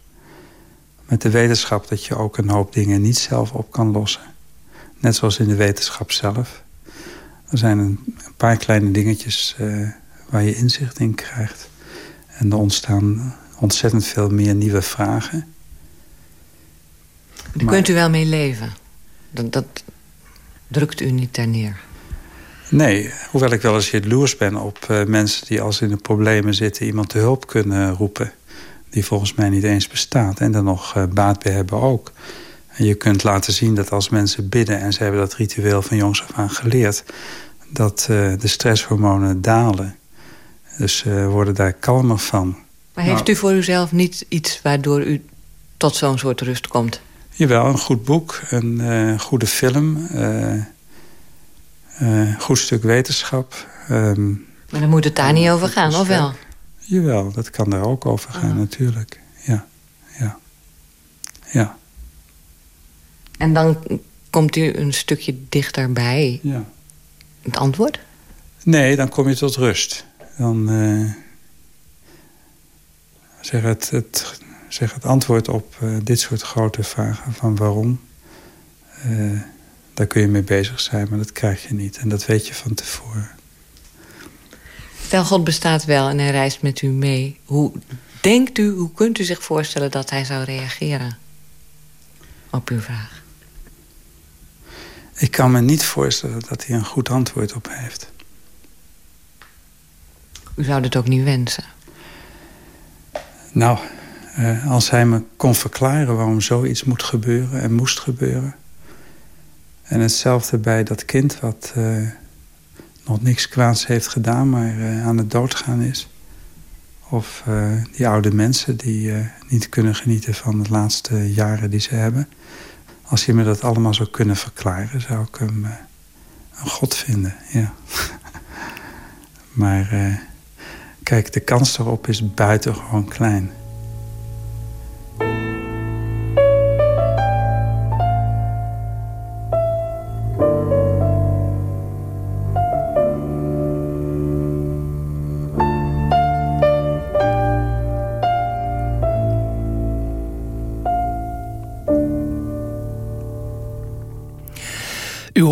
Met de wetenschap dat je ook een hoop dingen niet zelf op kan lossen. Net zoals in de wetenschap zelf. Er zijn een, paar kleine dingetjes uh, waar je inzicht in krijgt. En er ontstaan ontzettend veel meer nieuwe vragen. Daar kunt u wel mee leven? Dat, dat drukt u niet ter neer? Nee, hoewel ik wel eens jaloers ben op uh, mensen die als in de problemen zitten... iemand te hulp kunnen roepen. Die volgens mij niet eens bestaat. En er nog uh, baat bij hebben ook. En je kunt laten zien dat als mensen bidden... en ze hebben dat ritueel van jongs af aan geleerd... dat uh, de stresshormonen dalen. Dus ze worden daar kalmer van. Maar heeft nou, u voor uzelf niet iets waardoor u tot zo'n soort rust komt? Jawel, een goed boek, een goede film, goed stuk wetenschap. Um, maar dan moet het daar niet over gaan, of wel? Jawel, dat kan daar ook over gaan, natuurlijk. Ja, ja, ja. En dan komt u een stukje dichterbij ja. het antwoord? Nee, dan kom je tot rust. Dan zeg het, het zeg het antwoord op uh, dit soort grote vragen van waarom. Uh, daar kun je mee bezig zijn, maar dat krijg je niet. En dat weet je van tevoren. Stel, God bestaat wel en hij reist met u mee. Hoe denkt u, hoe kunt u zich voorstellen dat hij zou reageren op uw vraag? Ik kan me niet voorstellen dat hij een goed antwoord op heeft. U zou het ook niet wensen? Nou, uh, als hij me kon verklaren waarom zoiets moet gebeuren en moest gebeuren. En hetzelfde bij dat kind wat uh, nog niks kwaads heeft gedaan... maar uh, aan het doodgaan is. Of die oude mensen die niet kunnen genieten van de laatste jaren die ze hebben. Als hij me dat allemaal zou kunnen verklaren... zou ik hem een god vinden, ja. maar kijk, de kans erop is buitengewoon klein...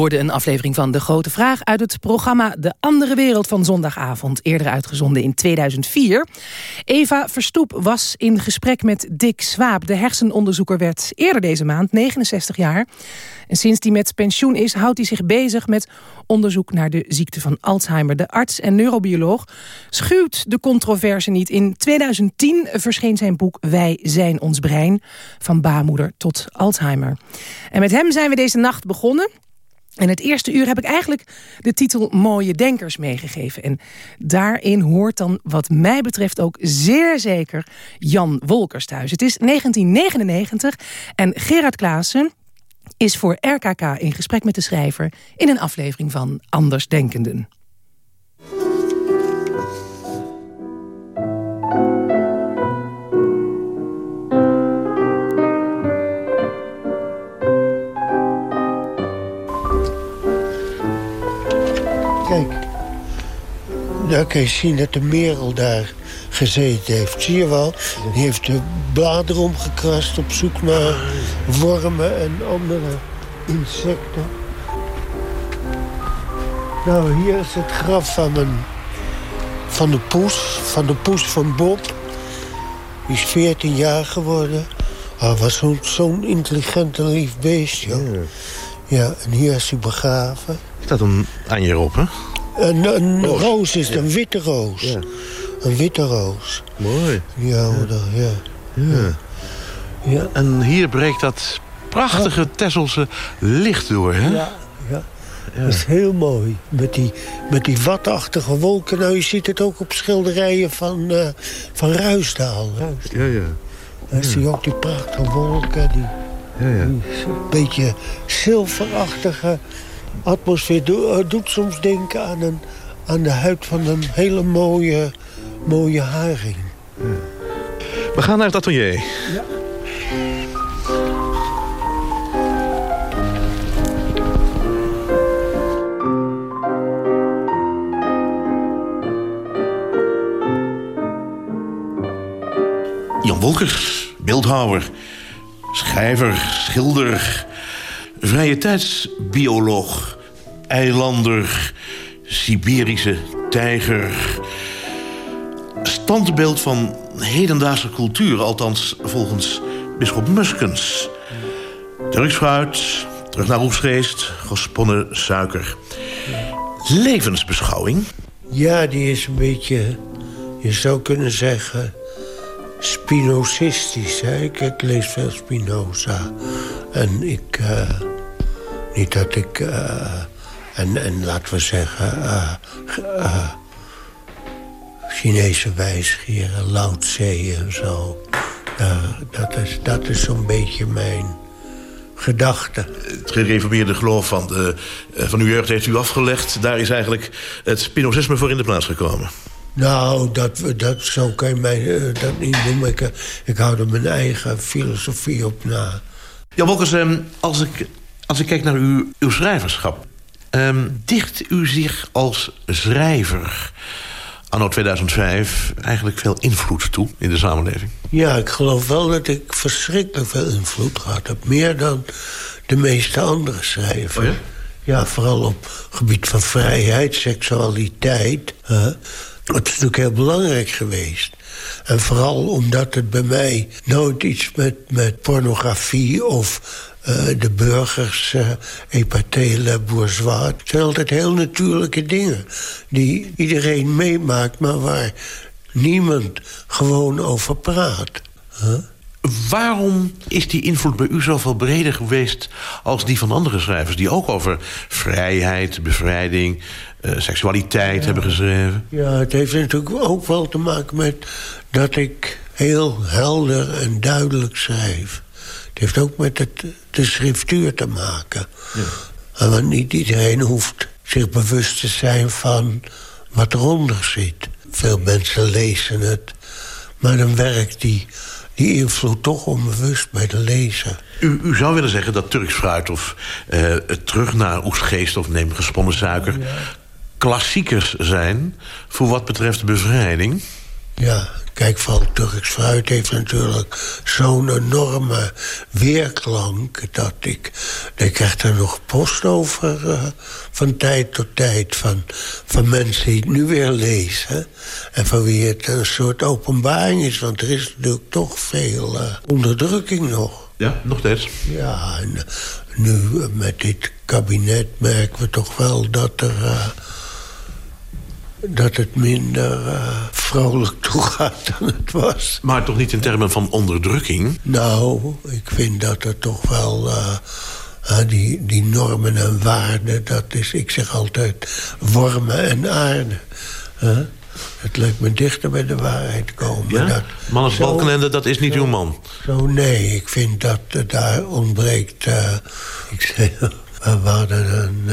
hoorde een aflevering van De Grote Vraag uit het programma De Andere Wereld van zondagavond, eerder uitgezonden in 2004. Eva Verstoep was in gesprek met Dick Swaap. De hersenonderzoeker werd eerder deze maand 69 jaar. En sinds hij met pensioen is, houdt hij zich bezig met onderzoek naar de ziekte van Alzheimer. De arts en neurobioloog schuwt de controverse niet. In 2010 verscheen zijn boek Wij zijn ons brein, van baarmoeder tot Alzheimer. En met hem zijn we deze nacht begonnen. En het eerste uur heb ik eigenlijk de titel Mooie Denkers meegegeven. En daarin hoort dan wat mij betreft ook zeer zeker Jan Wolkers thuis. Het is 1999 en Gerard Klaassen is voor RKK in gesprek met de schrijver... in een aflevering van Andersdenkenden. Kijk, daar kan je zien dat de merel daar gezeten heeft. Zie je wel? Die heeft de bladeren omgekrast op zoek naar wormen en andere insecten. Nou, hier is het graf van, een, van de poes, van de poes van Bob. Die is 14 jaar geworden. Hij was zo'n zo'n intelligent en lief beest, joh. Ja. en hier is hij begraven. Staat een anjer op, hè? Een, een roos. roos is het, een witte roos. Ja. Een witte roos. Mooi. Ja, ja. ja. ja. ja. En hier breekt dat prachtige ja. Tesselse licht door, hè? Ja, ja. Dat is heel mooi. Met die, met die watachtige wolken. Nou, je ziet het ook op schilderijen van, uh, van Ruisdaal. Ja, ja. Dan zie je ook die prachtige wolken. Die, ja, ja. die beetje zilverachtige atmosfeer. Do, uh, doet soms denken aan, een, aan de huid van een hele mooie mooie haring. We gaan naar het atelier. Ja. Jan Wolkers, beeldhouwer, schrijver, schilder, vrije tijdsbioloog, eilander, Siberische tijger. Standbeeld van hedendaagse cultuur, althans volgens bisschop Muskens. Turks fruit, terug naar Oesgeest, gesponnen suiker. Levensbeschouwing. Ja, die is een beetje, je zou kunnen zeggen, Spinozistisch. Hè? Ik, ik lees veel Spinoza. En ik... eh, niet dat ik... eh, en, en laten we zeggen... eh, eh, Chinese wijsgeren, Lao Tse en zo. Dat is, dat is zo'n beetje mijn gedachte. Het gereformeerde geloof van, de, van uw jeugd heeft u afgelegd. Daar is eigenlijk het Spinozisme voor in de plaats gekomen. Nou, dat, dat, zo kan je mij dat niet noemen. Ik, ik hou er mijn eigen filosofie op na. Jan Wolkers, als, ik, als ik kijk naar uw, uw schrijverschap... ehm, dicht u zich als schrijver anno 2005 eigenlijk veel invloed toe in de samenleving? Ja, ik geloof wel dat ik verschrikkelijk veel invloed gehad heb. Meer dan de meeste andere schrijvers. Oh ja? Ja, vooral op gebied van vrijheid, seksualiteit. hè. Het is natuurlijk heel belangrijk geweest. En vooral omdat het bij mij nooit iets met, met pornografie of de burgers, uh, epatele, bourgeois. Het zijn altijd heel natuurlijke dingen die iedereen meemaakt, maar waar niemand gewoon over praat. Waarom is die invloed bij u zoveel breder geweest... als die van andere schrijvers... die ook over vrijheid, bevrijding, eh, seksualiteit hebben geschreven? Ja, het heeft natuurlijk ook wel te maken met dat ik heel helder en duidelijk schrijf. Het heeft ook met het, de schriftuur te maken. En want niet iedereen hoeft zich bewust te zijn van wat eronder zit. Veel mensen lezen het, maar dan werkt die, die invloed toch onbewust bij de lezer. U, u zou willen zeggen dat Turks fruit of eh, terug naar Oestgeest... of neem gesponnen suiker... klassiekers zijn voor wat betreft bevrijding? Ja, kijk, vooral Turks fruit heeft natuurlijk zo'n enorme weerklank... dat ik, ik krijg er nog post over eh, van tijd tot tijd... Van, van mensen die het nu weer lezen. En van wie het een soort openbaring is. Want er is natuurlijk toch veel eh, onderdrukking nog. Ja, nog steeds. Ja, en eh, nu met dit kabinet merken we toch wel dat er... dat het minder eh, vrolijk toegaat dan het was. Maar toch niet in termen van onderdrukking? Nou, ik vind dat er toch wel... eh, eh, die, die normen en waarden, dat is, ik zeg altijd, wormen en aarde. Huh? Het lijkt me dichter bij de waarheid komen. Ja? Dat, Man als Balkenende, dat is niet uw man. Zo nee, ik vind dat daar ontbreekt... ik zei, we hadden een...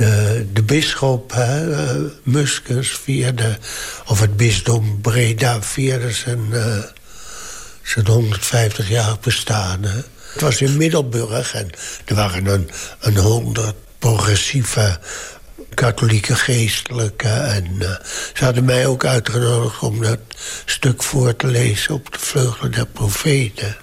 de, de bisschop, eh, Muskens, vierde... of het bisdom Breda vierde zijn, eh, zijn 150 jaar bestaan. Het was in Middelburg en er waren een, een honderd progressieve katholieke geestelijken. En eh, ze hadden mij ook uitgenodigd om dat stuk voor te lezen op de vleugelen der profeten.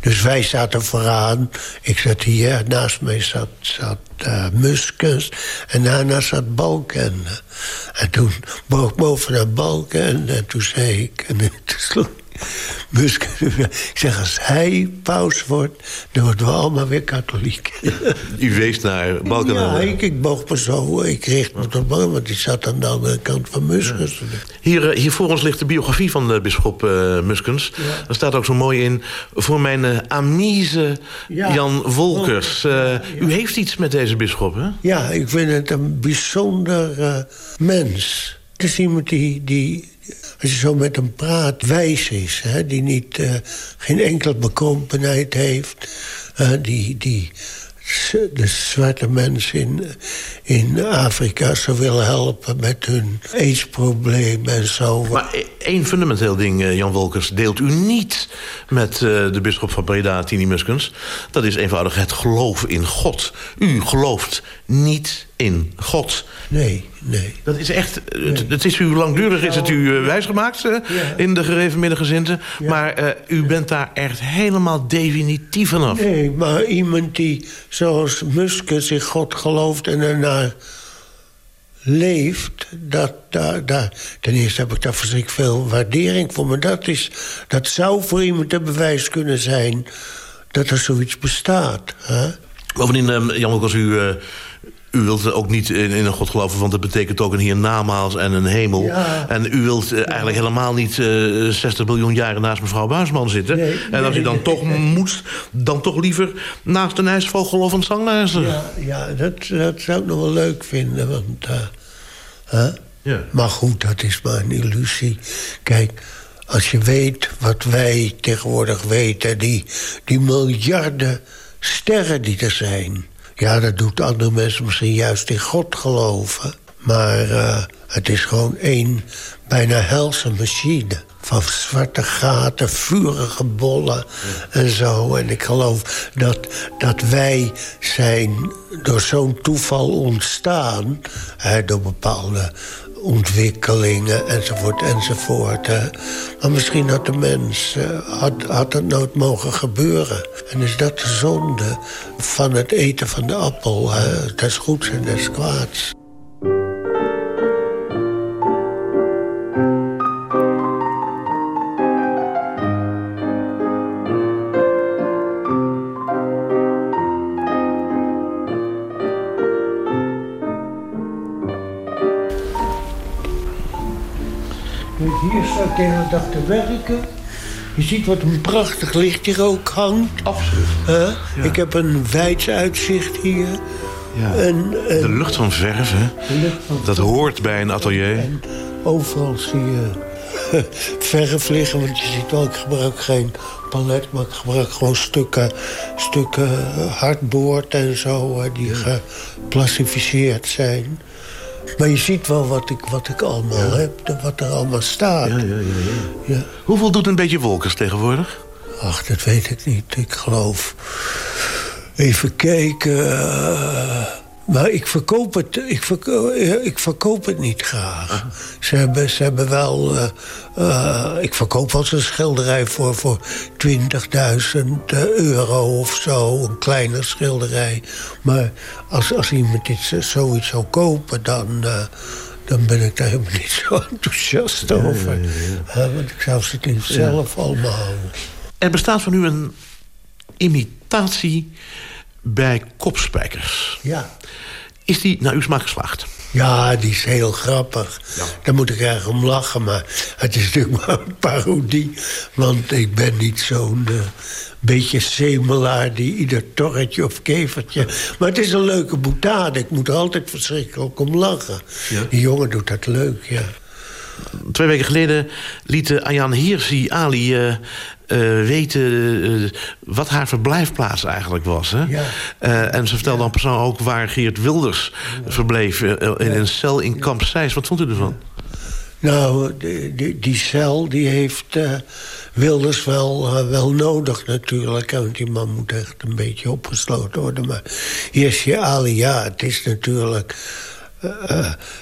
Dus wij zaten vooraan. Ik zat hier, naast mij zat, zat eh, Muskens. En daarna zat Balken. En toen boog boven naar Balken. En toen zei ik... En toen Muskens... Ik zeg, als hij paus wordt... dan worden we allemaal weer katholiek. U wees naar Balkenende. Ja, ik, ik boog me zo. Ik richt me tot Balken, want die zat aan de andere kant van Muskens. Hier, eh, hier voor ons ligt de biografie van de bisschop eh, Muskens. Daar staat ook zo mooi in... voor mijn eh, Ja. Jan Wolkers. Eh, U heeft iets met deze bisschop, hè? Ja, ik vind het een bijzonder eh, mens. Het is iemand die, die, als je zo met hem praat, wijs is. Hè? Die niet, eh, geen enkele bekrompenheid heeft. eh, die, die de zwarte mensen in, in Afrika zou willen helpen met hun aidsprobleem en zo. Maar e- één fundamenteel ding, eh, Jan Wolkers, deelt u niet met uh, de bisschop van Breda, Tini Muskens. Dat is eenvoudig het geloof in God. U gelooft niet in God. Nee, nee. Dat is echt, het, het, is u langdurig is het u uh, wijsgemaakt uh, in de gereformeerde gezinten. Ja. Maar uh, u bent daar echt helemaal definitief vanaf. Nee, maar iemand die zoals Muskens in God gelooft en ernaar leeft, dat, daar, daar, ten eerste heb ik daar verschrikkelijk veel waardering voor. Maar dat, is, dat zou voor iemand een bewijs kunnen zijn dat er zoiets bestaat. Hè? Bovendien, uh, Jan, ook als u... U wilt ook niet in, in, een God geloven, want dat betekent ook een hiernamaals en een hemel. Ja. En u wilt uh, eigenlijk helemaal niet 60 miljoen jaren naast mevrouw Buisman zitten. Nee, en als u dan nee, toch moet, dan toch liever naast een ijsvogel of een zanglijster. Ja, ja dat, dat zou ik nog wel leuk vinden, want... Huh? Ja. Maar goed, dat is maar een illusie. Kijk, als je weet wat wij tegenwoordig weten... die, die miljarden sterren die er zijn... ja, dat doet andere mensen misschien juist in God geloven. Maar uh, het is gewoon één bijna helse machine. Van zwarte gaten, vurige bollen en zo. En ik geloof dat, dat wij zijn door zo'n toeval ontstaan... Hè, door bepaalde ontwikkelingen enzovoort enzovoort. Hè. Maar misschien had de mens, uh, had, had het nooit mogen gebeuren. En is dat de zonde van het eten van de appel. Hè. Des goeds en des kwaads. Hier sta ik de hele dag te werken. Je ziet wat een prachtig licht hier ook hangt. Absoluut. Huh? Ik heb een wijds uitzicht hier. Ja. En, en De lucht van verf, hè? de lucht van Dat hoort bij een atelier. En overal zie je verf liggen. Want je ziet wel, ik gebruik geen palet, maar ik gebruik gewoon stukken, stukken hardboord en zo... die geplastificeerd zijn. Maar je ziet wel wat ik, wat ik allemaal heb, wat er allemaal staat. Ja, ja, ja, ja. Ja. Hoeveel doet een beetje wolkers tegenwoordig? Ach, dat weet ik niet. Ik geloof... Even kijken... eh, maar ik verkoop het, ik verkoop, ik verkoop het niet graag. Ze, hebben, ze hebben wel... eh, eh, ik verkoop wel eens een schilderij voor, voor 20.000 euro of zo. Een kleine schilderij. Maar als, als iemand dit, zoiets zou kopen, dan... eh, dan ben ik daar helemaal niet zo enthousiast over. Eh, want ik zou ze het liefst zelf allemaal houden. Er bestaat van u een imitatie bij kopspijkers. Ja. Is die naar uw smaak geslaagd? Ja, die is heel grappig. Daar moet ik erg om lachen, maar het is natuurlijk maar een parodie. Want ik ben niet zo'n eh, beetje semelaar die ieder torretje of kevertje... Maar het is een leuke boetade. Ik moet er altijd verschrikkelijk om lachen. Ja. Die jongen doet dat leuk, ja. Twee weken geleden liet Ayaan Hirsi Ali eh, eh, weten eh, wat haar verblijfplaats eigenlijk was. Hè? Ja. Eh, en ze vertelde dan persoonlijk ook waar Geert Wilders verbleef... eh, in een cel in Kamp Zeist. Wat vond u ervan? Nou, die, die, die cel die heeft eh, Wilders wel, eh, wel nodig natuurlijk. Want die man moet echt een beetje opgesloten worden. Maar Hirsi Ali, ja, het is natuurlijk...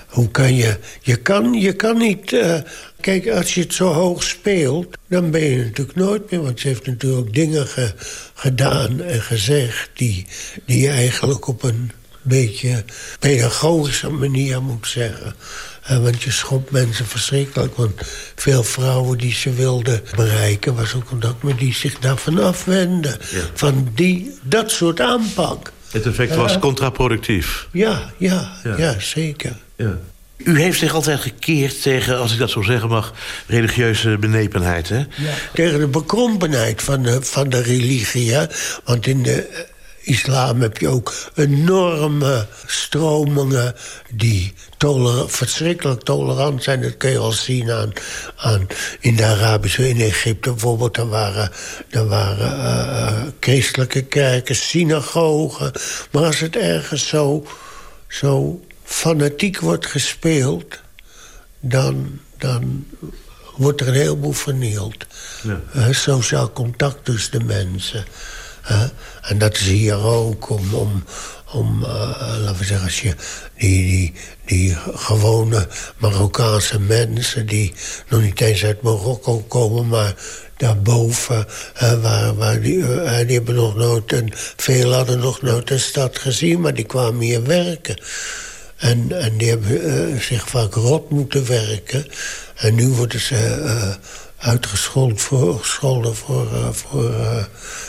hoe kan je... Je kan, je kan niet... eh, kijk, als je het zo hoog speelt... dan ben je natuurlijk nooit meer... want ze heeft natuurlijk dingen ge- gedaan en gezegd... Die, die je eigenlijk op een beetje pedagogische manier moet zeggen. Eh, want je schopt mensen verschrikkelijk. Want veel vrouwen die ze wilden bereiken... was ook contact met die zich daarvan afwenden. Van die, dat soort aanpak. Het effect was contraproductief. Ja, ja, Ja. ja, zeker. Ja. U heeft zich altijd gekeerd tegen, als ik dat zo zeggen mag... religieuze benepenheid, hè? Tegen de bekrompenheid van de, van de religie. Hè? Want in de, islam heb je ook enorme stromingen... die toler verschrikkelijk tolerant zijn. Dat kun je al zien aan, aan in de Arabische... in Egypte bijvoorbeeld, daar waren, daar waren uh, christelijke kerken, synagogen. Maar als het ergens zo, zo fanatiek wordt gespeeld... dan, dan wordt er een heleboel vernield. Ja. Uh, sociaal contact tussen de mensen. En dat is hier ook om, om, om uh, laten we zeggen, als je die, die, die gewone Marokkaanse mensen... die nog niet eens uit Marokko komen, maar daarboven... Waar, waar die, uh, die hebben nog nooit een, veel hadden nog nooit een stad gezien... maar die kwamen hier werken. En, en die hebben zich vaak rot moeten werken... En nu worden ze uitgescholden voor, voor, uh, voor uh,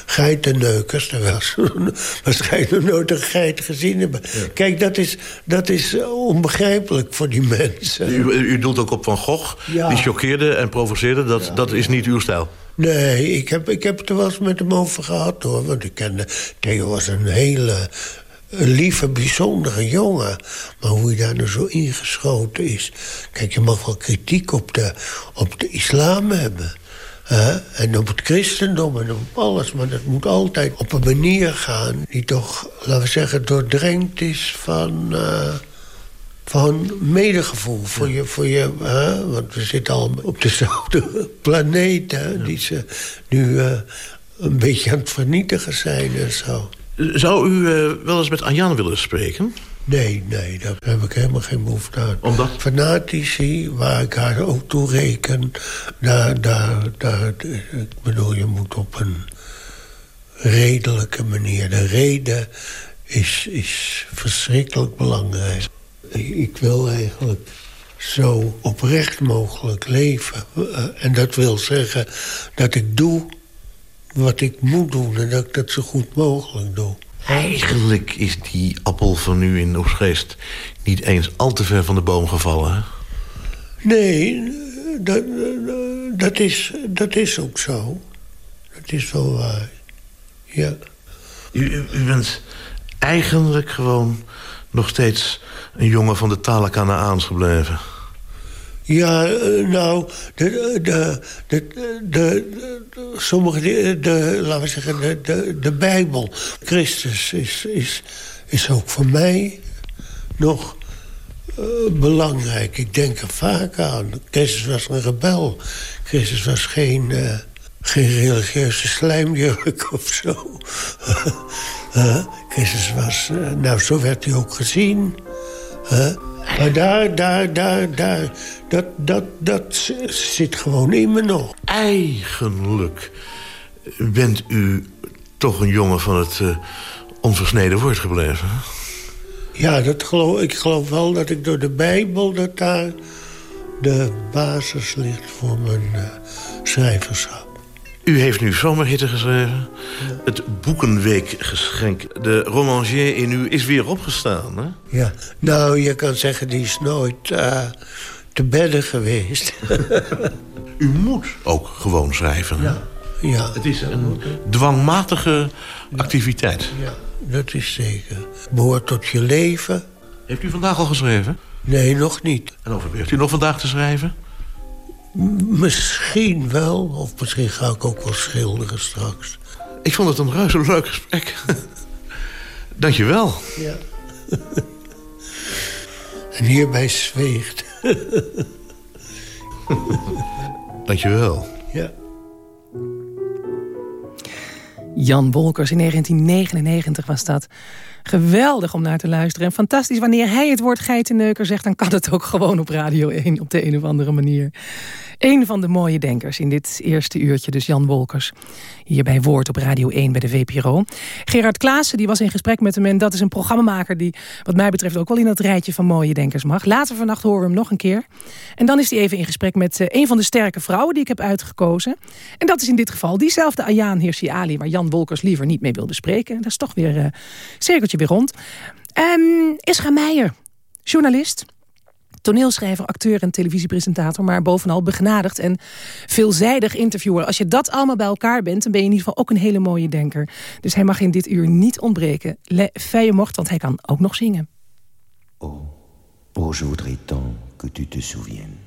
geitenneukers. Terwijl ze waarschijnlijk nooit een geit gezien hebben. Kijk, dat is, dat is onbegrijpelijk voor die mensen. U, u doelt ook op Van Gogh. Ja. Die choqueerde en provoceerde. Dat, ja. dat is niet uw stijl. Nee, ik heb, ik heb het er wel eens met hem over gehad, hoor. Want ik kende... Theo was een hele een lieve, bijzondere jongen. Maar hoe hij daar nou zo ingeschoten is... Kijk, je mag wel kritiek op de, op de islam hebben... Hè? En op het christendom en op alles. Maar dat moet altijd op een manier gaan... die toch, laten we zeggen, doordrenkt is van... Uh, van medegevoel voor je, voor je hè? want we zitten al op dezelfde planeet, hè? die ze nu uh, een beetje aan het vernietigen zijn en zo. Zou u uh, wel eens met Anjan willen spreken? Nee, nee, daar heb ik helemaal geen behoefte aan. Omdat? Fanatici, waar ik haar ook toe reken... Daar, daar, daar, ik bedoel, je moet op een redelijke manier... De reden is, is verschrikkelijk belangrijk. Ik wil eigenlijk zo oprecht mogelijk leven. Eh, en dat wil zeggen dat ik doe wat ik moet doen en dat ik dat zo goed mogelijk doe. Eigenlijk is die appel van u in Oostgeest niet eens al te ver van de boom gevallen, hè? Nee, dat, dat, is, dat is ook zo. Dat is wel waar, ja. U, u bent eigenlijk gewoon nog steeds een jongen van de Talakanaans gebleven. Ja, eh, nou, de, de, de, de, sommige, de, laten we zeggen, de, de, de Bijbel, Christus, is, is, is ook voor mij nog uh, belangrijk. Ik denk er vaak aan. Christus was een rebel. Christus was geen, uh, geen religieuze slijmjurk of zo. Christus was, nou, zo werd hij ook gezien. Maar daar, daar, daar, daar, dat, dat, dat zit gewoon in me nog. Eigenlijk bent u toch een jongen van het uh, onversneden woord gebleven. Ja, dat geloof, ik geloof wel dat ik door de Bijbel... dat daar de basis ligt voor mijn uh, schrijverschap. U heeft nu zomerhitte geschreven. Ja. Het Boekenweekgeschenk. De romancier in u is weer opgestaan, hè? Ja, nou, je kan zeggen, die is nooit uh, te bedden geweest. u moet ook gewoon schrijven, Ja. ja. Het is een dwangmatige ja. activiteit. Ja, dat is zeker. Behoort tot je leven. Heeft u vandaag al geschreven? Nee, nog niet. En overweegt u nog vandaag te schrijven? Misschien wel, of misschien ga ik ook wel schilderen straks. Ik vond het een reuze leuk gesprek. Dank je wel. Ja. en hierbij zweegt. Dank je wel. Ja. Jan Wolkers in 1999 was dat. Geweldig om naar te luisteren. En fantastisch, wanneer hij het woord geitenneuker zegt... dan kan het ook gewoon op Radio 1 op de een of andere manier. Een van de mooie denkers in dit eerste uurtje, dus Jan Wolkers. Hier bij Woord op Radio 1 bij de VPRO. Gerard Klaassen die was in gesprek met hem... en dat is een programmamaker die wat mij betreft ook wel in dat rijtje van mooie denkers mag. Later vannacht horen we hem nog een keer. En dan is hij even in gesprek met uh, een van de sterke vrouwen die ik heb uitgekozen. En dat is in dit geval diezelfde Ayaan Hirsi Ali... waar Jan Wolkers liever niet mee wilde spreken. Dat is toch weer uh, cirkeltje weer rond. Um, Isra Meijer, journalist... toneelschrijver, acteur en televisiepresentator... maar bovenal begnadigd en veelzijdig interviewer. Als je dat allemaal bij elkaar bent, dan ben je in ieder geval ook een hele mooie denker. Dus hij mag in dit uur niet ontbreken. Le Mort, want hij kan ook nog zingen. Oh, oh, je voudrais tant que tu te souviennes.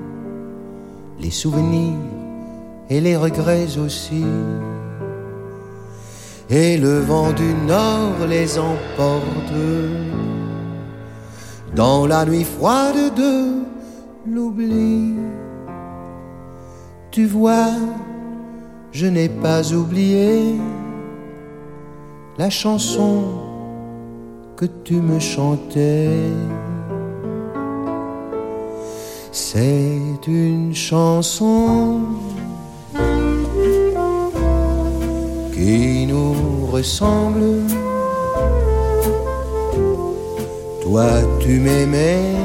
les souvenirs et les regrets aussi. Et le vent du nord les emporte dans la nuit froide de l'oubli. Tu vois, je n'ai pas oublié la chanson que tu me chantais. C'est une chanson qui nous ressemble. Toi, tu m'aimais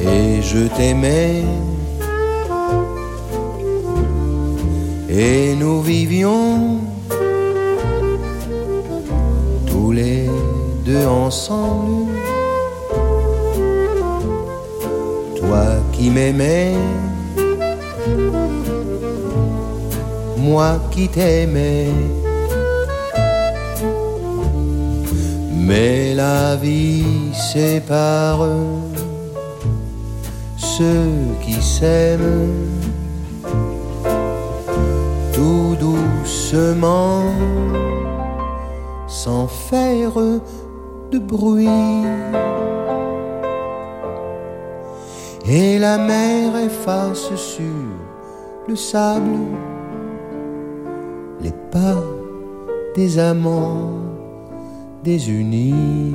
et je t'aimais. Et nous vivions tous les deux ensemble toi qui m'aimais, moi qui t'aimais. Mais la vie sépare ceux qui s'aiment. Tout doucement sans faire de bruit et la mer efface sur le sable les pas des amants désunis.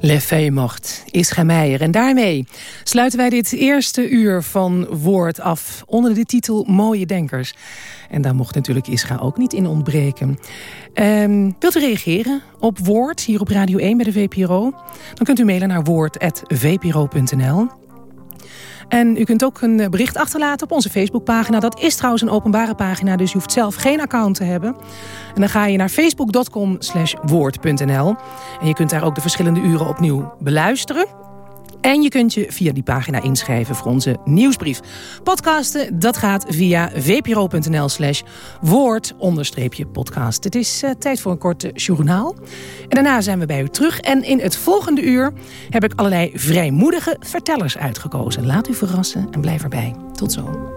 Le Mort, Ischa Meijer. En daarmee sluiten wij dit eerste uur van Woord af... onder de titel Mooie Denkers. En daar mocht natuurlijk Ischa ook niet in ontbreken. Um, wilt u reageren op Woord hier op Radio 1 bij de VPRO? Dan kunt u mailen naar woord.vpro.nl. En u kunt ook een bericht achterlaten op onze Facebookpagina. Dat is trouwens een openbare pagina, dus u hoeft zelf geen account te hebben. En dan ga je naar facebook.com woord.nl. En je kunt daar ook de verschillende uren opnieuw beluisteren. En je kunt je via die pagina inschrijven voor onze nieuwsbrief. Podcasten, dat gaat via vpro.nl slash woord podcast. Het is uh, tijd voor een korte journaal. En daarna zijn we bij u terug. En in het volgende uur heb ik allerlei vrijmoedige vertellers uitgekozen. Laat u verrassen en blijf erbij. Tot zo.